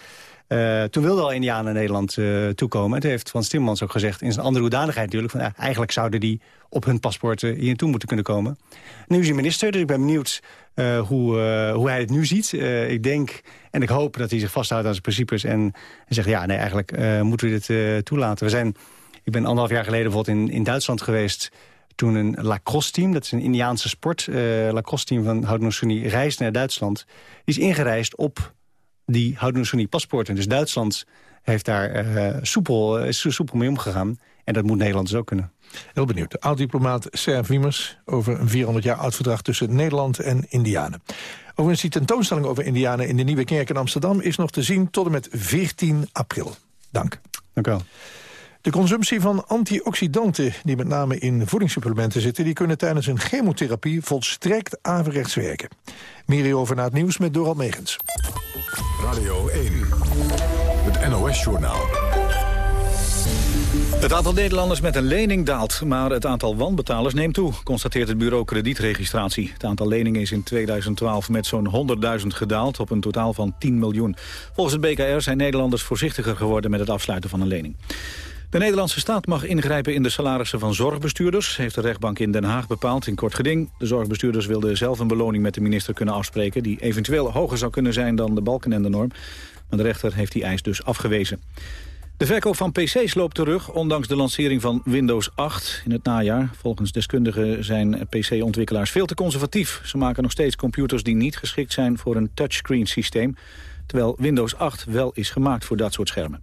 Uh, toen wilde al Indianen naar Nederland uh, toekomen. En toen heeft Frans Timmermans ook gezegd, in zijn andere hoedanigheid natuurlijk... van uh, eigenlijk zouden die op hun paspoorten hier naartoe moeten kunnen komen. Nu is hij minister, dus ik ben benieuwd hoe, hoe hij het nu ziet. ik denk en ik hoop dat hij zich vasthoudt aan zijn principes... en, en zegt, ja, nee, eigenlijk moeten we dit toelaten. We zijn, ik ben anderhalf jaar geleden bijvoorbeeld in, in Duitsland geweest toen een lacrosse-team, dat is een Indiaanse sport... Uh, lacrosse-team van Haudenosaunee reisde naar Duitsland. Die is ingereisd op die Haudenosaunee-paspoorten. Dus Duitsland heeft daar uh, soepel, is soepel mee omgegaan. En dat moet Nederland dus ook kunnen. Heel benieuwd. Oud-diplomaat Serv Wiemers over een 400 jaar oud verdrag tussen Nederland en Indianen. Overigens, die tentoonstelling over Indianen in de Nieuwe Kerk in Amsterdam... is nog te zien tot en met 14 april. Dank. Dank u wel. De consumptie van antioxidanten, die met name in voedingssupplementen zitten... die kunnen tijdens een chemotherapie volstrekt averechts werken. Meer over na het nieuws met Dorald Megens. Radio 1, het NOS-journaal. Het aantal Nederlanders met een lening daalt, maar het aantal wanbetalers neemt toe, constateert het bureau kredietregistratie. Het aantal leningen is in 2012 met zo'n 100.000 gedaald op een totaal van 10 miljoen. Volgens het BKR zijn Nederlanders voorzichtiger geworden met het afsluiten van een lening. De Nederlandse staat mag ingrijpen in de salarissen van zorgbestuurders... heeft de rechtbank in Den Haag bepaald in kort geding. De zorgbestuurders wilden zelf een beloning met de minister kunnen afspreken... die eventueel hoger zou kunnen zijn dan de balken en de norm. Maar de rechter heeft die eis dus afgewezen. De verkoop van pc's loopt terug, ondanks de lancering van Windows 8 in het najaar. Volgens deskundigen zijn pc-ontwikkelaars veel te conservatief. Ze maken nog steeds computers die niet geschikt zijn voor een touchscreen systeem... terwijl Windows 8 wel is gemaakt voor dat soort schermen.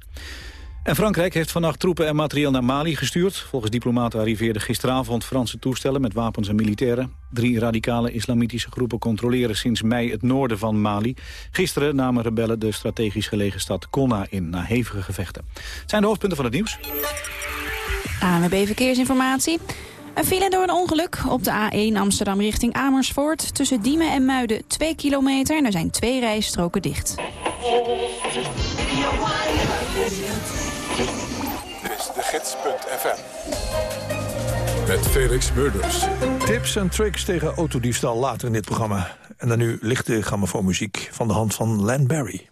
En Frankrijk heeft vannacht troepen en materieel naar Mali gestuurd. Volgens diplomaten arriveerden gisteravond Franse toestellen met wapens en militairen. Drie radicale islamitische groepen controleren sinds mei het noorden van Mali. Gisteren namen rebellen de strategisch gelegen stad Konna in na hevige gevechten. Het zijn de hoofdpunten van het nieuws. ANWB Verkeersinformatie. Een file door een ongeluk op de A1 Amsterdam richting Amersfoort. Tussen Diemen en Muiden 2 kilometer en er zijn twee rijstroken dicht. Gids.fm. Met Felix Murders. Tips en tricks tegen autodiefstal later in dit programma. En dan nu lichte grammofoonmuziek van de hand van Len Barry.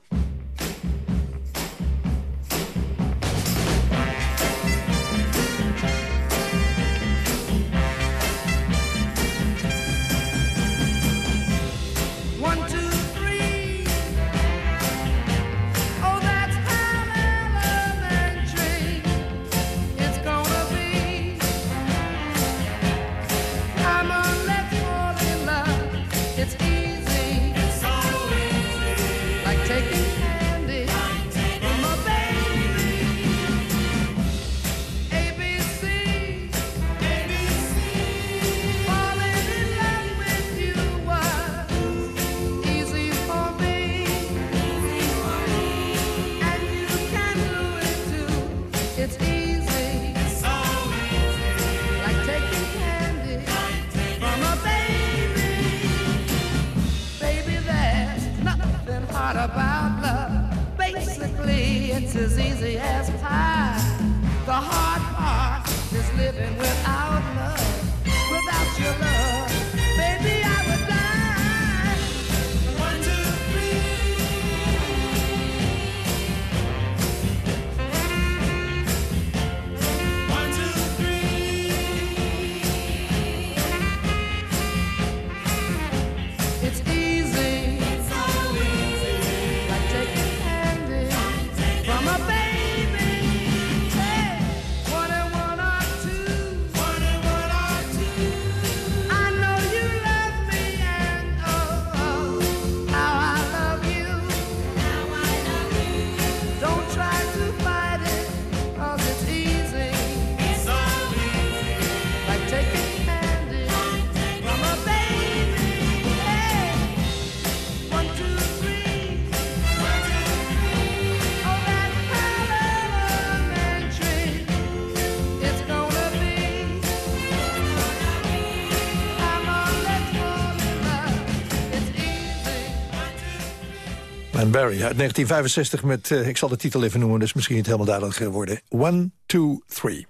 Barry uit 1965 met, uh, ik zal de titel even noemen... dus misschien niet helemaal duidelijk geworden. One, two, three.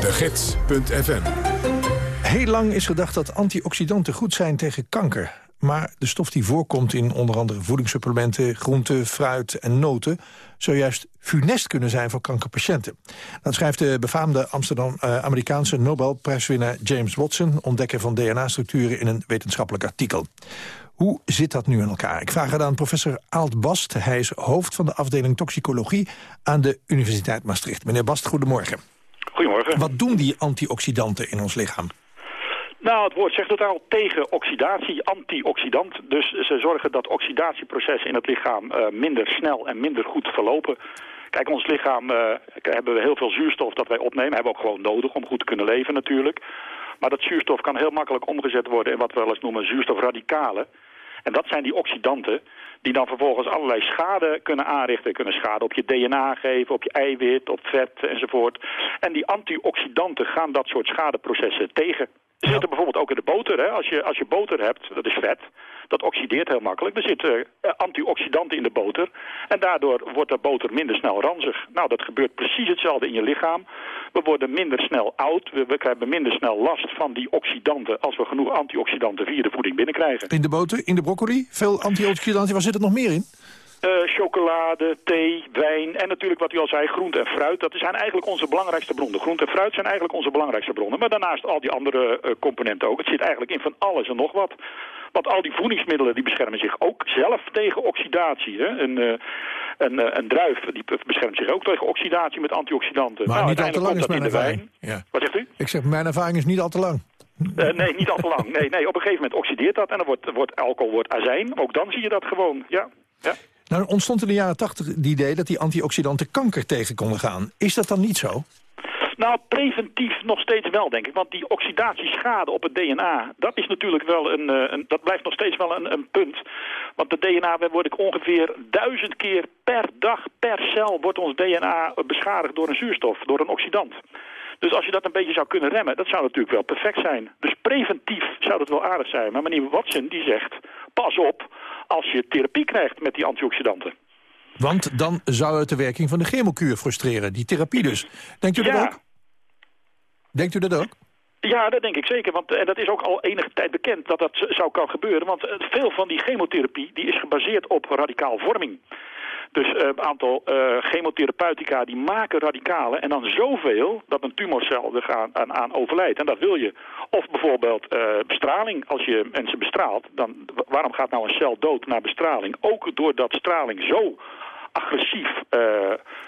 De Gids.fm Heel lang is gedacht dat antioxidanten goed zijn tegen kanker. Maar de stof die voorkomt in onder andere voedingssupplementen... groenten, fruit en noten... zou juist funest kunnen zijn voor kankerpatiënten. Dat schrijft de befaamde Amsterdam-Amerikaanse Nobelprijswinnaar James Watson... ontdekker van DNA-structuren in een wetenschappelijk artikel. Hoe zit dat nu in elkaar? Ik vraag het aan professor Aalt Bast. Hij is hoofd van de afdeling toxicologie aan de Universiteit Maastricht. Meneer Bast, goedemorgen. Goedemorgen. Wat doen die antioxidanten in ons lichaam? Nou, het woord zegt totaal tegen oxidatie, antioxidant. Dus ze zorgen dat oxidatieprocessen in het lichaam uh, minder snel en minder goed verlopen. Kijk, ons lichaam uh, hebben we heel veel zuurstof dat wij opnemen. Hebben we ook gewoon nodig om goed te kunnen leven natuurlijk. Maar dat zuurstof kan heel makkelijk omgezet worden in wat we wel eens noemen zuurstofradicalen. En dat zijn die oxidanten die dan vervolgens allerlei schade kunnen aanrichten. Kunnen schade op je DNA geven, op je eiwit, op vet enzovoort. En die antioxidanten gaan dat soort schadeprocessen tegen. Er zitten bijvoorbeeld ook in de boter. Hè? Als, je, als je boter hebt, dat is vet, dat oxideert heel makkelijk. Er zitten uh, antioxidanten in de boter. En daardoor wordt de boter minder snel ranzig. Nou, dat gebeurt precies hetzelfde in je lichaam. We worden minder snel oud. We, we krijgen minder snel last van die oxidanten... als we genoeg antioxidanten via de voeding binnenkrijgen. In de boter, in de broccoli? Veel antioxidanten. Waar zit er nog meer in? Uh, chocolade, thee, wijn en natuurlijk wat u al zei, groente en fruit. Dat zijn eigenlijk onze belangrijkste bronnen. Groente en fruit zijn eigenlijk onze belangrijkste bronnen. Maar daarnaast al die andere uh, componenten ook. Het zit eigenlijk in van alles en nog wat. Want al die voedingsmiddelen die beschermen zich ook zelf tegen oxidatie. Hè? Een, uh, een, een, druif die beschermt zich ook tegen oxidatie met antioxidanten. Maar nou, niet al te lang is mijn ervaring. Ja. Wat zegt u? Ik zeg, mijn ervaring is niet al te lang. Uh, nee, niet al te lang. Nee, nee, op een gegeven moment oxideert dat en dan wordt, wordt alcohol wordt azijn. Ook dan zie je dat gewoon, ja. ja. Nou, ontstond in de jaren tachtig het idee dat die antioxidanten kanker tegen konden gaan. Is dat dan niet zo? Nou, preventief nog steeds wel, denk ik. Want die oxidatieschade op het DNA, dat is natuurlijk wel een, een dat blijft nog steeds wel een, een punt. Want de DNA wordt ongeveer duizend keer per dag, per cel, wordt ons DNA beschadigd door een zuurstof, door een oxidant. Dus als je dat een beetje zou kunnen remmen, dat zou natuurlijk wel perfect zijn. Dus preventief zou dat wel aardig zijn. Maar meneer Watson die zegt, pas op als je therapie krijgt met die antioxidanten. Want dan zou het de werking van de chemokuur frustreren, die therapie dus. Denkt u dat ja. ook? Denkt u dat ook? Ja, dat denk ik zeker. Want en dat is ook al enige tijd bekend dat dat zou kan gebeuren. Want veel van die chemotherapie die is gebaseerd op radicaalvorming. Dus een uh, aantal uh, chemotherapeutica die maken radicalen en dan zoveel dat een tumorcel er aan, aan, overlijdt. En dat wil je. Of bijvoorbeeld uh, bestraling. Als je mensen bestraalt, dan waarom gaat nou een cel dood na bestraling? Ook doordat straling zo agressief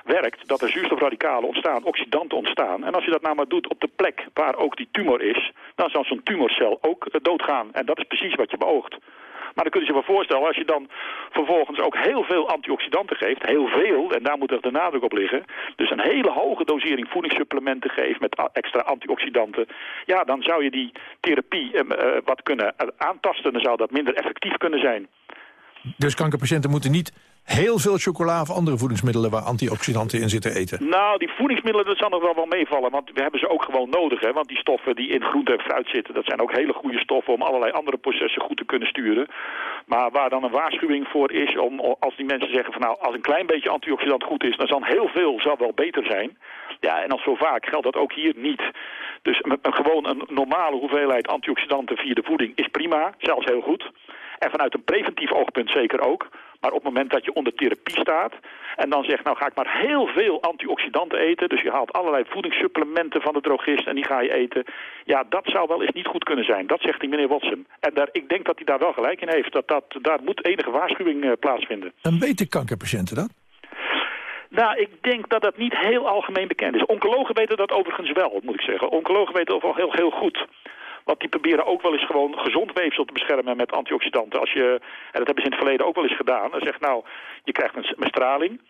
werkt, dat er zuurstofradicalen ontstaan, oxidanten ontstaan. En als je dat nou maar doet op de plek waar ook die tumor is, dan zal zo'n tumorcel ook doodgaan. En dat is precies wat je beoogt. Maar dan kun je zich wel voorstellen, als je dan vervolgens ook heel veel antioxidanten geeft, heel veel, en daar moet er de nadruk op liggen, dus een hele hoge dosering voedingssupplementen geeft met extra antioxidanten, ja, dan zou je die therapie uh, wat kunnen aantasten, dan zou dat minder effectief kunnen zijn. Dus kankerpatiënten moeten niet heel veel chocola of andere voedingsmiddelen waar antioxidanten in zitten eten? Nou, die voedingsmiddelen, dat zal nog wel wel meevallen. Want we hebben ze ook gewoon nodig. Hè? Want die stoffen die in groente en fruit zitten, dat zijn ook hele goede stoffen om allerlei andere processen goed te kunnen sturen. Maar waar dan een waarschuwing voor is, om, als die mensen zeggen van nou, als een klein beetje antioxidant goed is, dan zal heel veel zal wel beter zijn. Ja, en als zo vaak geldt dat ook hier niet. Dus gewoon een normale hoeveelheid antioxidanten via de voeding is prima, zelfs heel goed. En vanuit een preventief oogpunt zeker ook. Maar op het moment dat je onder therapie staat en dan zegt, nou ga ik maar heel veel antioxidanten eten. Dus je haalt allerlei voedingssupplementen van de drogist en die ga je eten. Ja, dat zou wel eens niet goed kunnen zijn. Dat zegt die meneer Watson. En daar, ik denk dat hij daar wel gelijk in heeft. Dat, dat, daar moet enige waarschuwing uh, plaatsvinden. En weten kankerpatiënten dat? Nou, ik denk dat dat niet heel algemeen bekend is. Oncologen weten dat overigens wel, moet ik zeggen. Oncologen weten dat wel heel, heel goed. Want die proberen ook wel eens gewoon gezond weefsel te beschermen met antioxidanten. Als je, en dat hebben ze in het verleden ook wel eens gedaan. Dan zegt nou, je krijgt een, een straling.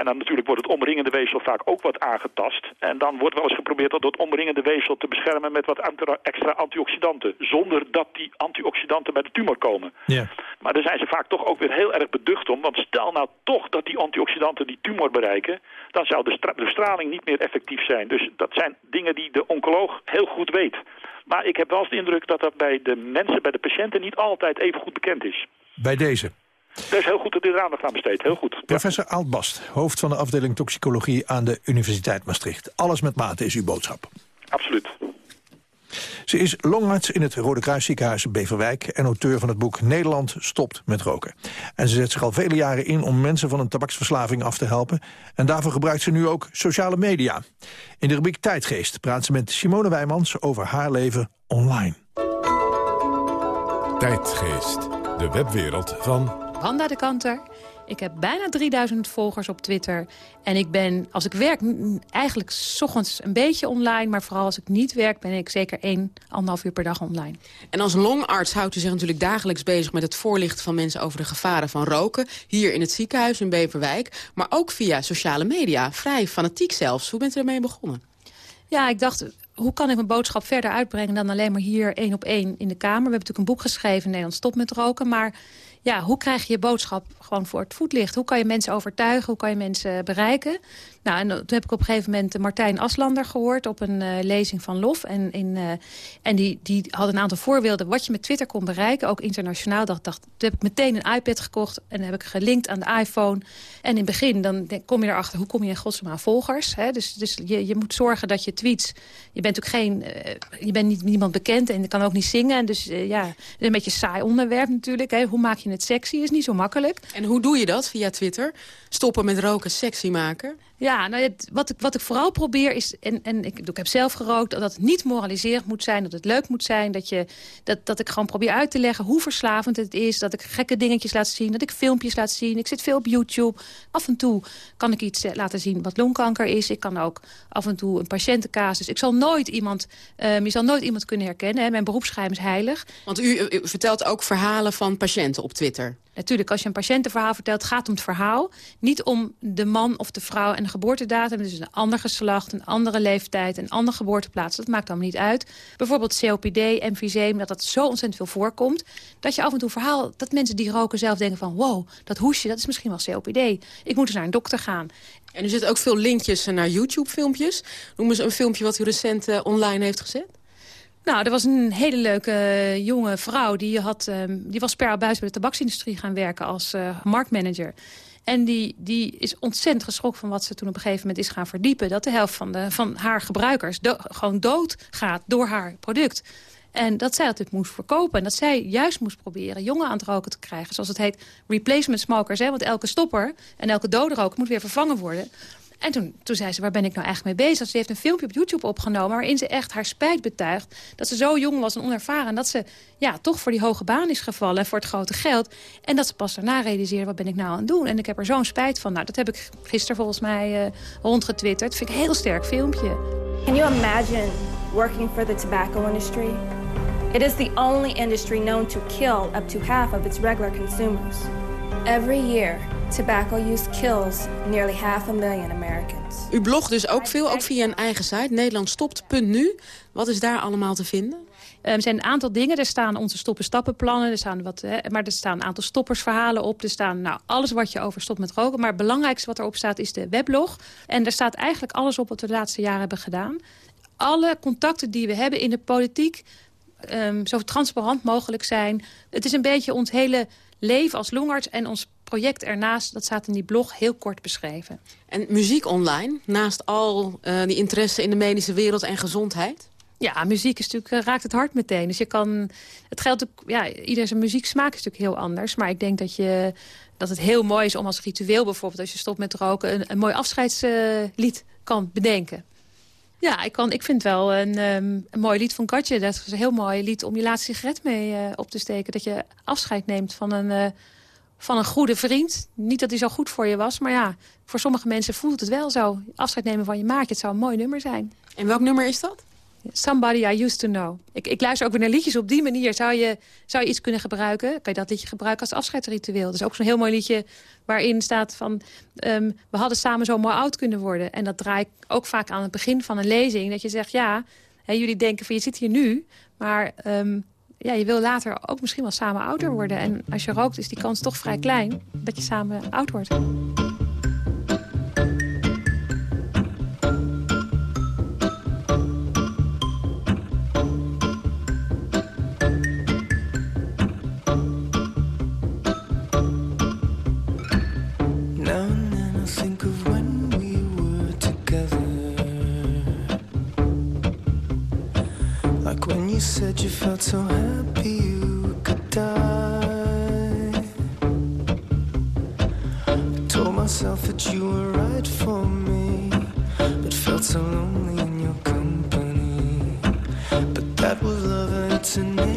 En dan natuurlijk wordt het omringende weefsel vaak ook wat aangetast. En dan wordt wel eens geprobeerd dat het omringende weefsel te beschermen met wat extra antioxidanten. Zonder dat die antioxidanten bij de tumor komen. Ja. Maar daar zijn ze vaak toch ook weer heel erg beducht om. Want stel nou toch dat die antioxidanten die tumor bereiken, dan zou de, stra de straling niet meer effectief zijn. Dus dat zijn dingen die de oncoloog heel goed weet. Maar ik heb wel eens de indruk dat dat bij de mensen, bij de patiënten niet altijd even goed bekend is. Bij deze? Dat is heel goed dat u er aandacht aan besteedt, heel goed. Professor ja. Altbast, hoofd van de afdeling toxicologie aan de Universiteit Maastricht. Alles met mate is uw boodschap. Absoluut. Ze is longarts in het Rode Kruisziekenhuis Beverwijk... en auteur van het boek Nederland stopt met roken. En ze zet zich al vele jaren in om mensen van een tabaksverslaving af te helpen. En daarvoor gebruikt ze nu ook sociale media. In de rubriek Tijdgeest praat ze met Simone Wijmans over haar leven online. Tijdgeest, de webwereld van... Wanda de Kanter. Ik heb bijna 3000 volgers op Twitter. En ik ben, als ik werk, eigenlijk s ochtends een beetje online. Maar vooral als ik niet werk, ben ik zeker één, anderhalf uur per dag online. En als longarts houdt u zich natuurlijk dagelijks bezig... met het voorlichten van mensen over de gevaren van roken. Hier in het ziekenhuis in Beverwijk. Maar ook via sociale media. Vrij fanatiek zelfs. Hoe bent u ermee begonnen? Ja, ik dacht, hoe kan ik mijn boodschap verder uitbrengen... dan alleen maar hier één op één in de Kamer. We hebben natuurlijk een boek geschreven, Nederland Stop met Roken. Maar ja, hoe krijg je je boodschap gewoon voor het voetlicht? Hoe kan je mensen overtuigen? Hoe kan je mensen bereiken? Nou, en toen heb ik op een gegeven moment Martijn Aslander gehoord... op een uh, lezing van LOF. En, in, en die, die had een aantal voorbeelden wat je met Twitter kon bereiken. Ook internationaal. Dacht, dacht, toen heb ik meteen een iPad gekocht. En heb ik gelinkt aan de iPhone. En in het begin dan kom je erachter... hoe kom je in godsnaam aan volgers? Hè? Dus, dus je, je moet zorgen dat je tweets... Je bent ook geen... Je bent niet niemand bekend en je kan ook niet zingen. Dus ja, een beetje saai onderwerp natuurlijk. Hè? Hoe maak je het sexy? Is niet zo makkelijk. En hoe doe je dat via Twitter? Stoppen met roken sexy maken? Ja, nou, het, wat, ik, wat ik vooral probeer is, en, en ik, ik heb zelf gerookt... dat het niet moraliserend moet zijn, dat het leuk moet zijn. Dat, je, dat, dat ik gewoon probeer uit te leggen hoe verslavend het is. Dat ik gekke dingetjes laat zien, dat ik filmpjes laat zien. Ik zit veel op YouTube. Af en toe kan ik iets laten zien wat longkanker is. Ik kan ook af en toe een patiëntencasus. Ik zal nooit iemand, um, je zal nooit iemand kunnen herkennen. Hè. Mijn beroepsgeheim is heilig. Want u, u vertelt ook verhalen van patiënten op Twitter. Natuurlijk, als je een patiëntenverhaal vertelt, gaat het om het verhaal. Niet om de man of de vrouw en geboortedatum. Dus een ander geslacht, een andere leeftijd, een andere geboorteplaats. Dat maakt allemaal niet uit. Bijvoorbeeld COPD, emfyseem, dat dat zo ontzettend veel voorkomt. Dat je af en toe verhaal, dat mensen die roken zelf denken van... wow, dat hoesje, dat is misschien wel COPD. Ik moet eens naar een dokter gaan. En er zitten ook veel linkjes naar YouTube-filmpjes. Noem eens een filmpje wat u recent uh, online heeft gezet. Nou, er was een hele leuke uh, jonge vrouw. Die, had, um, die was per abuis bij de tabaksindustrie gaan werken als uh, marktmanager. En die, die is ontzettend geschrokken van wat ze toen op een gegeven moment is gaan verdiepen. Dat de helft van, de, van haar gebruikers gewoon dood gaat door haar product. En dat zij dat dit moest verkopen. En dat zij juist moest proberen jongen aan het roken te krijgen. Zoals het heet replacement smokers. Hè? Want elke stopper en elke dode roker moet weer vervangen worden. En toen, toen zei ze, waar ben ik nou eigenlijk mee bezig? Ze heeft een filmpje op YouTube opgenomen... waarin ze echt haar spijt betuigt dat ze zo jong was en onervaren... en dat ze ja, toch voor die hoge baan is gevallen en voor het grote geld. En dat ze pas daarna realiseerde, wat ben ik nou aan het doen? En ik heb er zo'n spijt van. Nou, dat heb ik gisteren volgens mij uh, rondgetwitterd. Vind ik een heel sterk filmpje. Can you imagine working for the tobacco industry? It is the only industry known to kill up to half of its regular consumers. Every year, tobacco use kills nearly half a million Americans. U blogt dus ook veel, ook via een eigen site, nederlandstopt.nu. Wat is daar allemaal te vinden? Um, er zijn een aantal dingen. Er staan onze stoppen-stappenplannen. Er staan wat, hè, maar er staan een aantal stoppersverhalen op. Er staan nou, alles wat je over stopt met roken. Maar het belangrijkste wat erop staat is de weblog. En daar staat eigenlijk alles op wat we de laatste jaren hebben gedaan. Alle contacten die we hebben in de politiek... Um, zo transparant mogelijk zijn. Het is een beetje ons hele leven als longarts en ons project ernaast, dat staat in die blog heel kort beschreven. En muziek online, naast al uh, die interesse in de medische wereld en gezondheid? Ja, muziek is natuurlijk, uh, raakt het hart meteen. Dus je kan, het geldt ook, ja, ieder zijn muzieksmaak is natuurlijk heel anders. Maar ik denk dat, je, dat het heel mooi is om als ritueel bijvoorbeeld, als je stopt met roken, een, een mooi afscheidslied kan bedenken. Ja, ik, kan, ik vind wel een, um, een mooi lied van Katje. Dat is een heel mooi lied om je laatste sigaret mee uh, op te steken. Dat je afscheid neemt van een, uh, van een goede vriend. Niet dat hij zo goed voor je was, maar ja, voor sommige mensen voelt het wel zo. Afscheid nemen van je maatje, het zou een mooi nummer zijn. En welk nummer is dat? Somebody I Used To Know. Ik, ik luister ook weer naar liedjes op die manier. Zou je, zou je iets kunnen gebruiken? Kan je dat liedje gebruiken als afscheidsritueel? Dat is ook zo'n heel mooi liedje waarin staat van... Um, we hadden samen zo mooi oud kunnen worden. En dat draai ik ook vaak aan het begin van een lezing. Dat je zegt, ja, hè, jullie denken van je zit hier nu... maar um, ja, je wil later ook misschien wel samen ouder worden. En als je rookt is die kans toch vrij klein dat je samen oud wordt. Said you felt so happy you could die. I told myself that you were right for me, but felt so lonely in your company. But that was love and it's an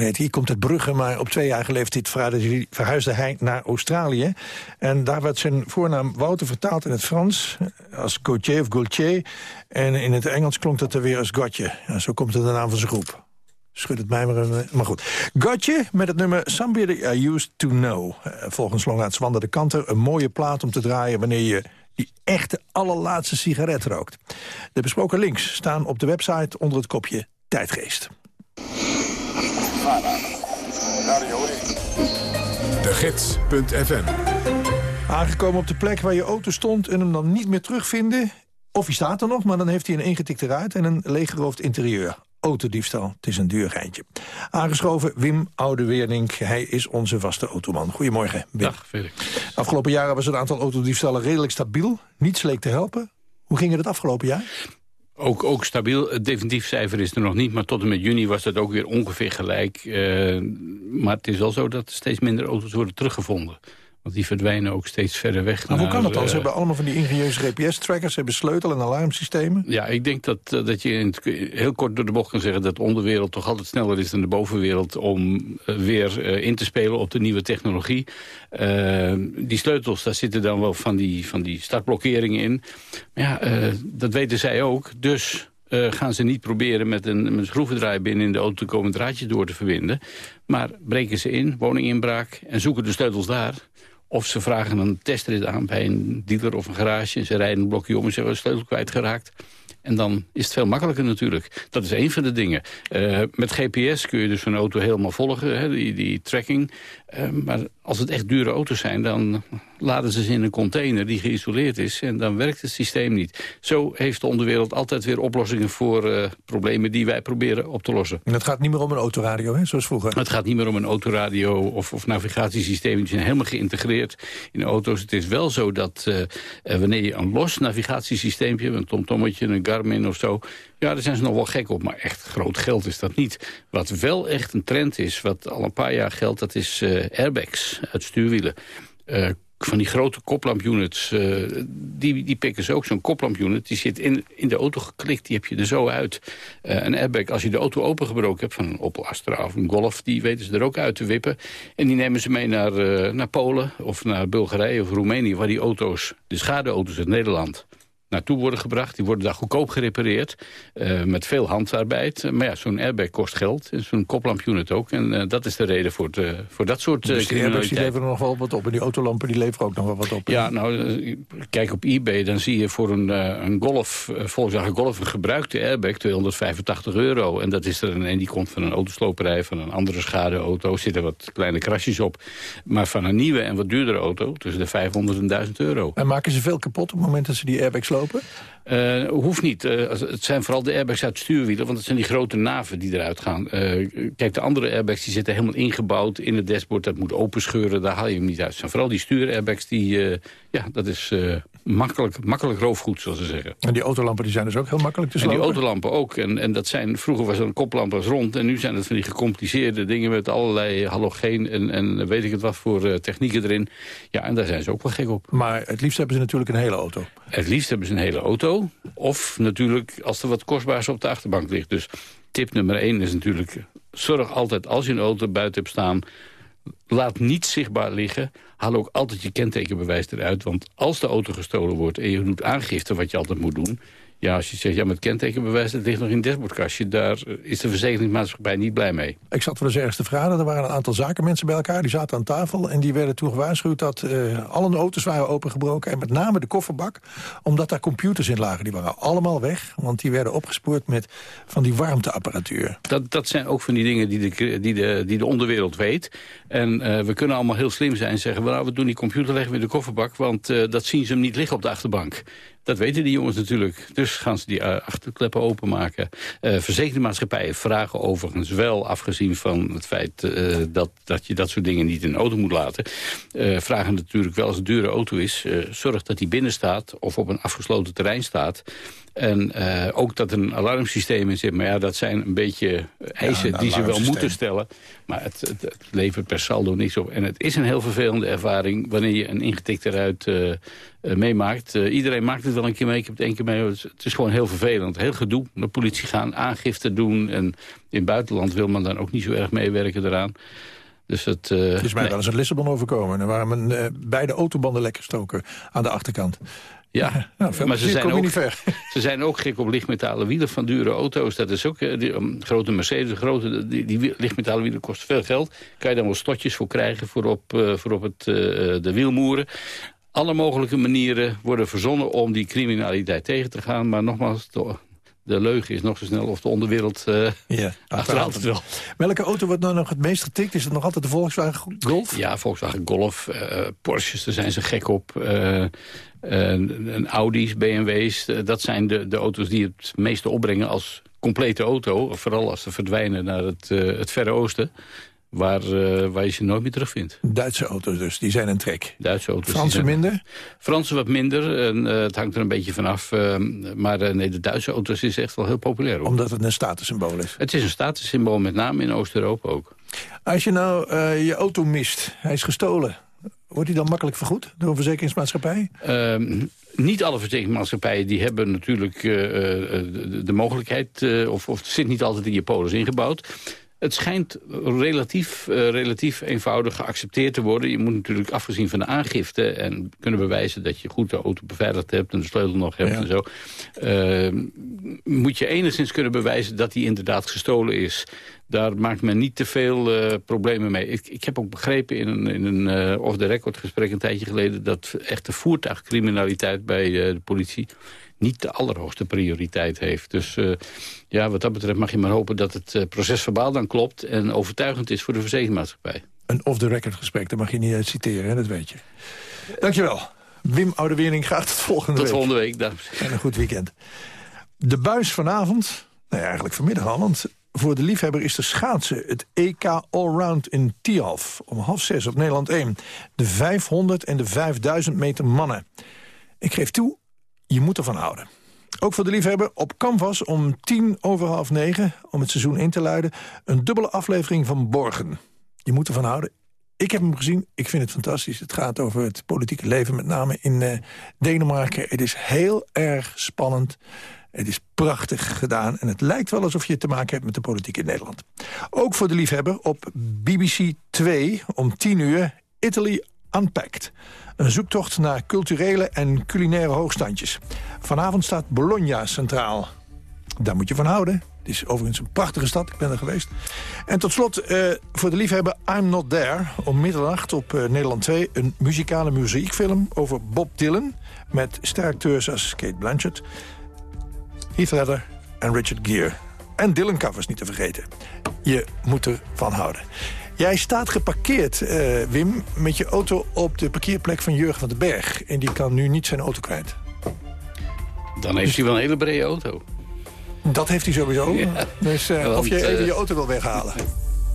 Hier komt het Brugge, maar op twee jaar leeftijd verhuisde- verhuisde hij naar Australië. En daar werd zijn voornaam Wouter vertaald in het Frans als Gauthier of Gaultier. En in het Engels klonk dat er weer als Gotje. Ja, zo komt het de naam van zijn groep. Schud het mij maar, maar goed. Gotje met het nummer Somebody I Used To Know. Eh, Volgens Longaat Zwander de Kanter een mooie plaat om te draaien... wanneer je die echte allerlaatste sigaret rookt. De besproken links staan op de website onder het kopje Tijdgeest. De Gids.fm Aangekomen op de plek waar je auto stond en hem dan niet meer terugvinden. Of hij staat er nog, maar dan heeft hij een ingetikte ruit en een leeggeroofd interieur. Autodiefstal, het is een duur geintje. Aangeschoven Wim Oudeweernink, hij is onze vaste automan. Goedemorgen, Wim. Dag, Felix. Afgelopen jaren was het aantal autodiefstallen redelijk stabiel. Niets leek te helpen. Hoe ging het het afgelopen jaar? Ook, ook stabiel. Het definitief cijfer is er nog niet, maar tot en met juni was dat ook weer ongeveer gelijk. Eh, maar het is wel zo dat er steeds minder auto's worden teruggevonden. Want die verdwijnen ook steeds verder weg. Maar hoe kan dat dan? eh, Ze hebben allemaal van die ingenieuze GPS-trackers, ze hebben sleutel- en alarmsystemen. Ja, ik denk dat, eh, dat je in het- heel kort door de bocht kan zeggen... dat de onderwereld toch altijd sneller is dan de bovenwereld... om eh, weer eh, in te spelen op de nieuwe technologie. Eh, die sleutels, daar zitten dan wel van die, van die startblokkeringen in. Maar ja, eh, dat weten zij ook. Dus eh, gaan ze niet proberen met een, met een schroevendraai binnen in de auto te komen... het draadje door te verbinden. Maar breken ze in, woninginbraak en zoeken de sleutels daar... Of ze vragen een testrit aan bij een dealer of een garage... en ze rijden een blokje om en ze hebben de sleutel kwijtgeraakt. En dan is het veel makkelijker natuurlijk. Dat is één van de dingen. Eh, met GPS kun je dus een auto helemaal volgen, hè, die, die tracking. Eh, maar als het echt dure auto's zijn, dan laden ze ze in een container die geïsoleerd is. En dan werkt het systeem niet. Zo heeft de onderwereld altijd weer oplossingen voor eh, problemen die wij proberen op te lossen. En het gaat niet meer om een autoradio, hè, zoals vroeger. Het gaat niet meer om een autoradio of, of navigatiesystemen. Die zijn helemaal geïntegreerd in auto's. Het is wel zo dat eh, wanneer je een los navigatiesysteempje... een TomTommetje, een Garmin of zo... ja, daar zijn ze nog wel gek op, maar echt groot geld is dat niet. Wat wel echt een trend is, wat al een paar jaar geldt... dat is eh, airbags uit stuurwielen. Eh, van die grote koplampunits, eh die, die pikken ze ook. Zo'n koplampunit, die zit in, in de auto geklikt, die heb je er zo uit. Eh, een airbag, als je de auto opengebroken hebt van een Opel Astra of een Golf... die weten ze er ook uit te wippen. En die nemen ze mee naar, naar Polen of naar Bulgarije of Roemenië... waar die auto's, de schadeauto's uit Nederland naartoe worden gebracht. Die worden daar goedkoop gerepareerd, eh, met veel handarbeid. Maar ja, zo'n airbag kost geld, en zo'n koplampunit ook. En eh, dat is de reden voor, het, eh, voor dat soort Dus die airbags die leveren nog wel wat op. En die autolampen die leveren ook nog wel wat op. Ja, nou, kijk op eBay, dan zie je voor een, een Golf, Volkswagen Golf, een gebruikte airbag 285 euro. En dat is er een, en die komt van een autosloperij, van een andere schadeauto. Zitten wat kleine krasjes op. Maar van een nieuwe en wat duurdere auto, tussen de 500 en 1000 euro. En maken ze veel kapot op het moment dat ze die airbags lopen? Eh, hoeft niet. Eh, het zijn vooral de airbags uit stuurwielen, want het zijn die grote naven die eruit gaan. Eh, kijk, de andere airbags die zitten helemaal ingebouwd in het dashboard. Dat moet openscheuren, daar haal je hem niet uit. Het zijn vooral die stuurairbags die, ja, dat is makkelijk, makkelijk roofgoed, zoals ze zeggen. En die autolampen die zijn dus ook heel makkelijk te En die slopen? autolampen ook. En, en dat zijn, vroeger was er een koplamp was rond. En nu zijn het van die gecompliceerde dingen met allerlei halogeen en, en weet ik het wat voor eh, technieken erin. Ja, en daar zijn ze ook wel gek op. Maar het liefst hebben ze natuurlijk een hele auto. Het liefst hebben ze een hele auto. Of natuurlijk als er wat kostbaars op de achterbank ligt. Dus tip nummer één is natuurlijk... zorg altijd als je een auto buiten hebt staan... laat niet zichtbaar liggen. Haal ook altijd je kentekenbewijs eruit. Want als de auto gestolen wordt en je doet aangifte... wat je altijd moet doen... Ja, als je zegt, ja, met kentekenbewijs, dat ligt nog in het dashboardkastje. Daar eh, is de verzekeringsmaatschappij niet blij mee. Ik zat voor eens ergens te vragen. Er waren een aantal zakenmensen bij elkaar. Die zaten aan tafel en die werden toen gewaarschuwd... dat eh, alle auto's waren opengebroken. En met name de kofferbak. Omdat daar computers in lagen. Die waren allemaal weg. Want die werden opgespoord met van die warmteapparatuur. Dat, dat zijn ook van die dingen die de, die de, die de onderwereld weet. En eh, we kunnen allemaal heel slim zijn en zeggen... Nou, we doen die computer leggen we in de kofferbak... want dat zien ze hem niet liggen op de achterbank. Dat weten die jongens natuurlijk. Dus gaan ze die uh, achterkleppen openmaken. Uh, verzekeringsmaatschappijen vragen overigens wel... afgezien van het feit uh, dat, dat je dat soort dingen niet in een auto moet laten... vragen natuurlijk wel als het een dure auto is... zorg dat die binnen staat of op een afgesloten terrein staat... En uh, ook dat er een alarmsysteem in zit. Maar ja, dat zijn een beetje eisen ja, die ze wel moeten stellen. Maar het, het, het, levert per saldo niks op. En het is een heel vervelende ervaring wanneer je een ingetikt eruit uh, uh, meemaakt. iedereen maakt het wel een keer mee. Ik heb het één keer mee. Het is gewoon heel vervelend. Heel gedoe. De politie gaan aangifte doen. En in het buitenland wil men dan ook niet zo erg meewerken eraan. Dus het, uh, het is mij nee. wel eens in Lissabon overkomen. Er waren mijn, uh, beide autobanden lekker stoken aan de achterkant. Ja, nou, maar ze zijn, ook, niet ver. ze zijn ook gek op lichtmetalen wielen van dure auto's. Dat is ook, die, um, grote Mercedes, grote, die, die lichtmetalen wielen kosten veel geld. Kan je dan wel stotjes voor krijgen voor op, uh, voor op het, uh, de wielmoeren. Alle mogelijke manieren worden verzonnen om die criminaliteit tegen te gaan. Maar nogmaals, de, de leugen is nog zo snel of de onderwereld uh, ja, achterhaalt het wel. Welke auto wordt nou nog het meest getikt? Is het nog altijd de Volkswagen Golf? Ja, Volkswagen Golf, uh, Porsches, daar zijn ze gek op. Uh, Audi's, BMW's, dat zijn de, de auto's die het meeste opbrengen als complete auto. Vooral als ze verdwijnen naar het, het Verre Oosten. Waar, uh, waar je ze nooit meer terugvindt. Duitse auto's dus, die zijn een trek. Duitse auto's. Franse zijn... minder? Franse wat minder, en, uh, het hangt er een beetje vanaf. Uh, maar nee, de Duitse auto's is echt wel heel populair. Hoor. Omdat het een statussymbool is? Het is een statussymbool, met name in Oost-Europa ook. Als je nou je auto mist, hij is gestolen... wordt die dan makkelijk vergoed door een verzekeringsmaatschappij? Ehm, niet alle verzekeringsmaatschappijen die hebben natuurlijk eh, eh, de, de mogelijkheid... eh, of, of het zit niet altijd in je polis ingebouwd. Het schijnt relatief, eh, relatief eenvoudig geaccepteerd te worden. Je moet natuurlijk afgezien van de aangifte... en kunnen bewijzen dat je goed de auto beveiligd hebt... en de sleutel nog hebt en zo... eh, moet je enigszins kunnen bewijzen dat die inderdaad gestolen is. Daar maakt men niet te veel eh, problemen mee. Ik, ik heb ook begrepen in een, in een off-the-record gesprek een tijdje geleden... dat echt de voertuigcriminaliteit bij de politie niet de allerhoogste prioriteit heeft. Dus eh, ja, wat dat betreft mag je maar hopen dat het uh, procesverbaal dan klopt... en overtuigend is voor de verzekeringsmaatschappij. Een off-the-record gesprek, daar mag je niet uit citeren, hè? dat weet je. Dankjewel. Wim Oudewering gaat tot volgende Tot week. volgende week, dames En een goed weekend. De buis vanavond, nou ja, eigenlijk vanmiddag al... want voor de liefhebber is de schaatsen het EK Allround in Tialf. Om half zes op Nederland 1. De 500 en de 5000 meter mannen. Ik geef toe, je moet ervan houden. Ook voor de liefhebber op Canvas om tien over half negen... om het seizoen in te luiden, een dubbele aflevering van Borgen. Je moet ervan houden. Ik heb hem gezien, ik vind het fantastisch. Het gaat over het politieke leven, met name in eh, Denemarken. Het is heel erg spannend. Het is prachtig gedaan en het lijkt wel alsof je te maken hebt met de politiek in Nederland. Ook voor de liefhebber op BBC 2 om 10 uur Italy Unpacked. Een zoektocht naar culturele en culinaire hoogstandjes. Vanavond staat Bologna centraal. Daar moet je van houden. Het is overigens een prachtige stad, ik ben er geweest. En tot slot, eh, voor de liefhebber I'm Not There... om middernacht op eh, Nederland 2 een muzikale muziekfilm over Bob Dylan... met steracteurs als Kate Blanchett, Heath Ledger en Richard Gere. En Dylan covers niet te vergeten. Je moet ervan houden. Jij staat geparkeerd, eh, Wim, met je auto op de parkeerplek van Jurgen van den Berg. En die kan nu niet zijn auto kwijt. Dan heeft hij wel een hele brede auto. Dat heeft hij sowieso. Ja. Dus eh, Want, of je even eh, je auto wil weghalen.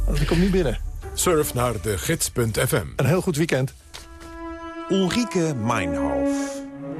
Want die komt niet binnen. Surf naar de gids.fm. Een heel goed weekend. Ulrike Meinhof.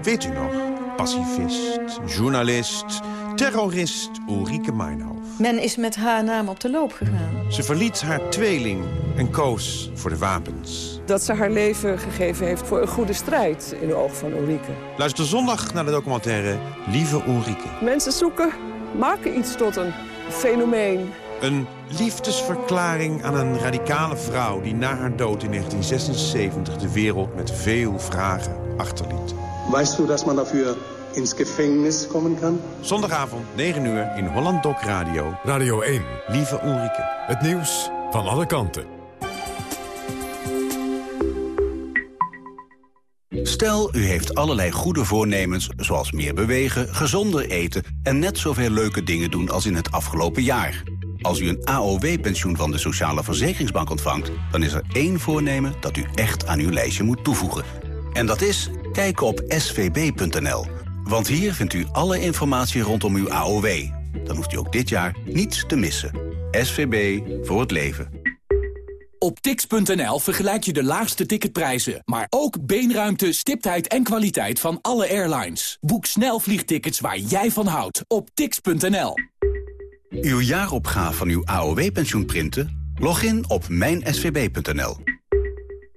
Weet u nog? Pacifist, journalist, terrorist Ulrike Meinhof. Men is met haar naam op de loop gegaan. Ze verliet haar tweeling en koos voor de wapens. Dat ze haar leven gegeven heeft voor een goede strijd in de ogen van Ulrike. Luister zondag naar de documentaire Lieve Ulrike. Mensen zoeken, maken iets tot een fenomeen. Een liefdesverklaring aan een radicale vrouw... die na haar dood in 1976 de wereld met veel vragen achterliet. Weißt du, dass man dafür ins Gefängnis kommen kann? Zondagavond, 9 uur, in Holland Doc Radio. Radio 1. Lieve Ulrike. Het nieuws van alle kanten. Stel, u heeft allerlei goede voornemens, zoals meer bewegen, gezonder eten... en net zoveel leuke dingen doen als in het afgelopen jaar. Als u een AOW-pensioen van de Sociale Verzekeringsbank ontvangt... dan is er één voornemen dat u echt aan uw lijstje moet toevoegen. En dat is kijken op svb.nl. Want hier vindt u alle informatie rondom uw AOW. Dan hoeft u ook dit jaar niets te missen. SVB voor het leven. Op tix.nl vergelijk je de laagste ticketprijzen, maar ook beenruimte, stiptheid en kwaliteit van alle airlines. Boek snel vliegtickets waar jij van houdt op tix.nl. Uw jaaropgave van uw AOW-pensioen printen? Log in op mijnsvb.nl.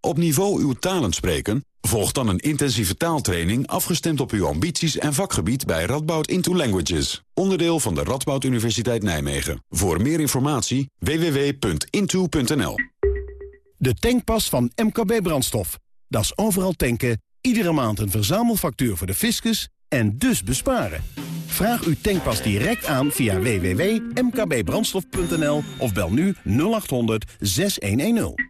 Op niveau uw talen spreken? Volg dan een intensieve taaltraining afgestemd op uw ambities en vakgebied bij Radboud Into Languages. Onderdeel van de Radboud Universiteit Nijmegen. Voor meer informatie www.into.nl De tankpas van MKB Brandstof. Dat is overal tanken, iedere maand een verzamelfactuur voor de fiscus en dus besparen. Vraag uw tankpas direct aan via www.mkbbrandstof.nl of bel nu 0800 6110.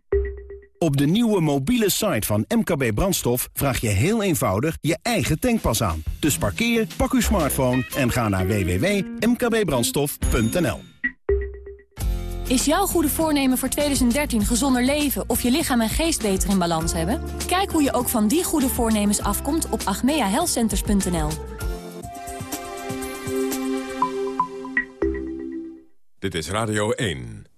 Op de nieuwe mobiele site van MKB Brandstof vraag je heel eenvoudig je eigen tankpas aan. Dus parkeer, pak uw smartphone en ga naar www.mkbbrandstof.nl. Is jouw goede voornemen voor 2013 gezonder leven of je lichaam en geest beter in balans hebben? Kijk hoe je ook van die goede voornemens afkomt op agmeahealthcenters.nl. Dit is Radio 1.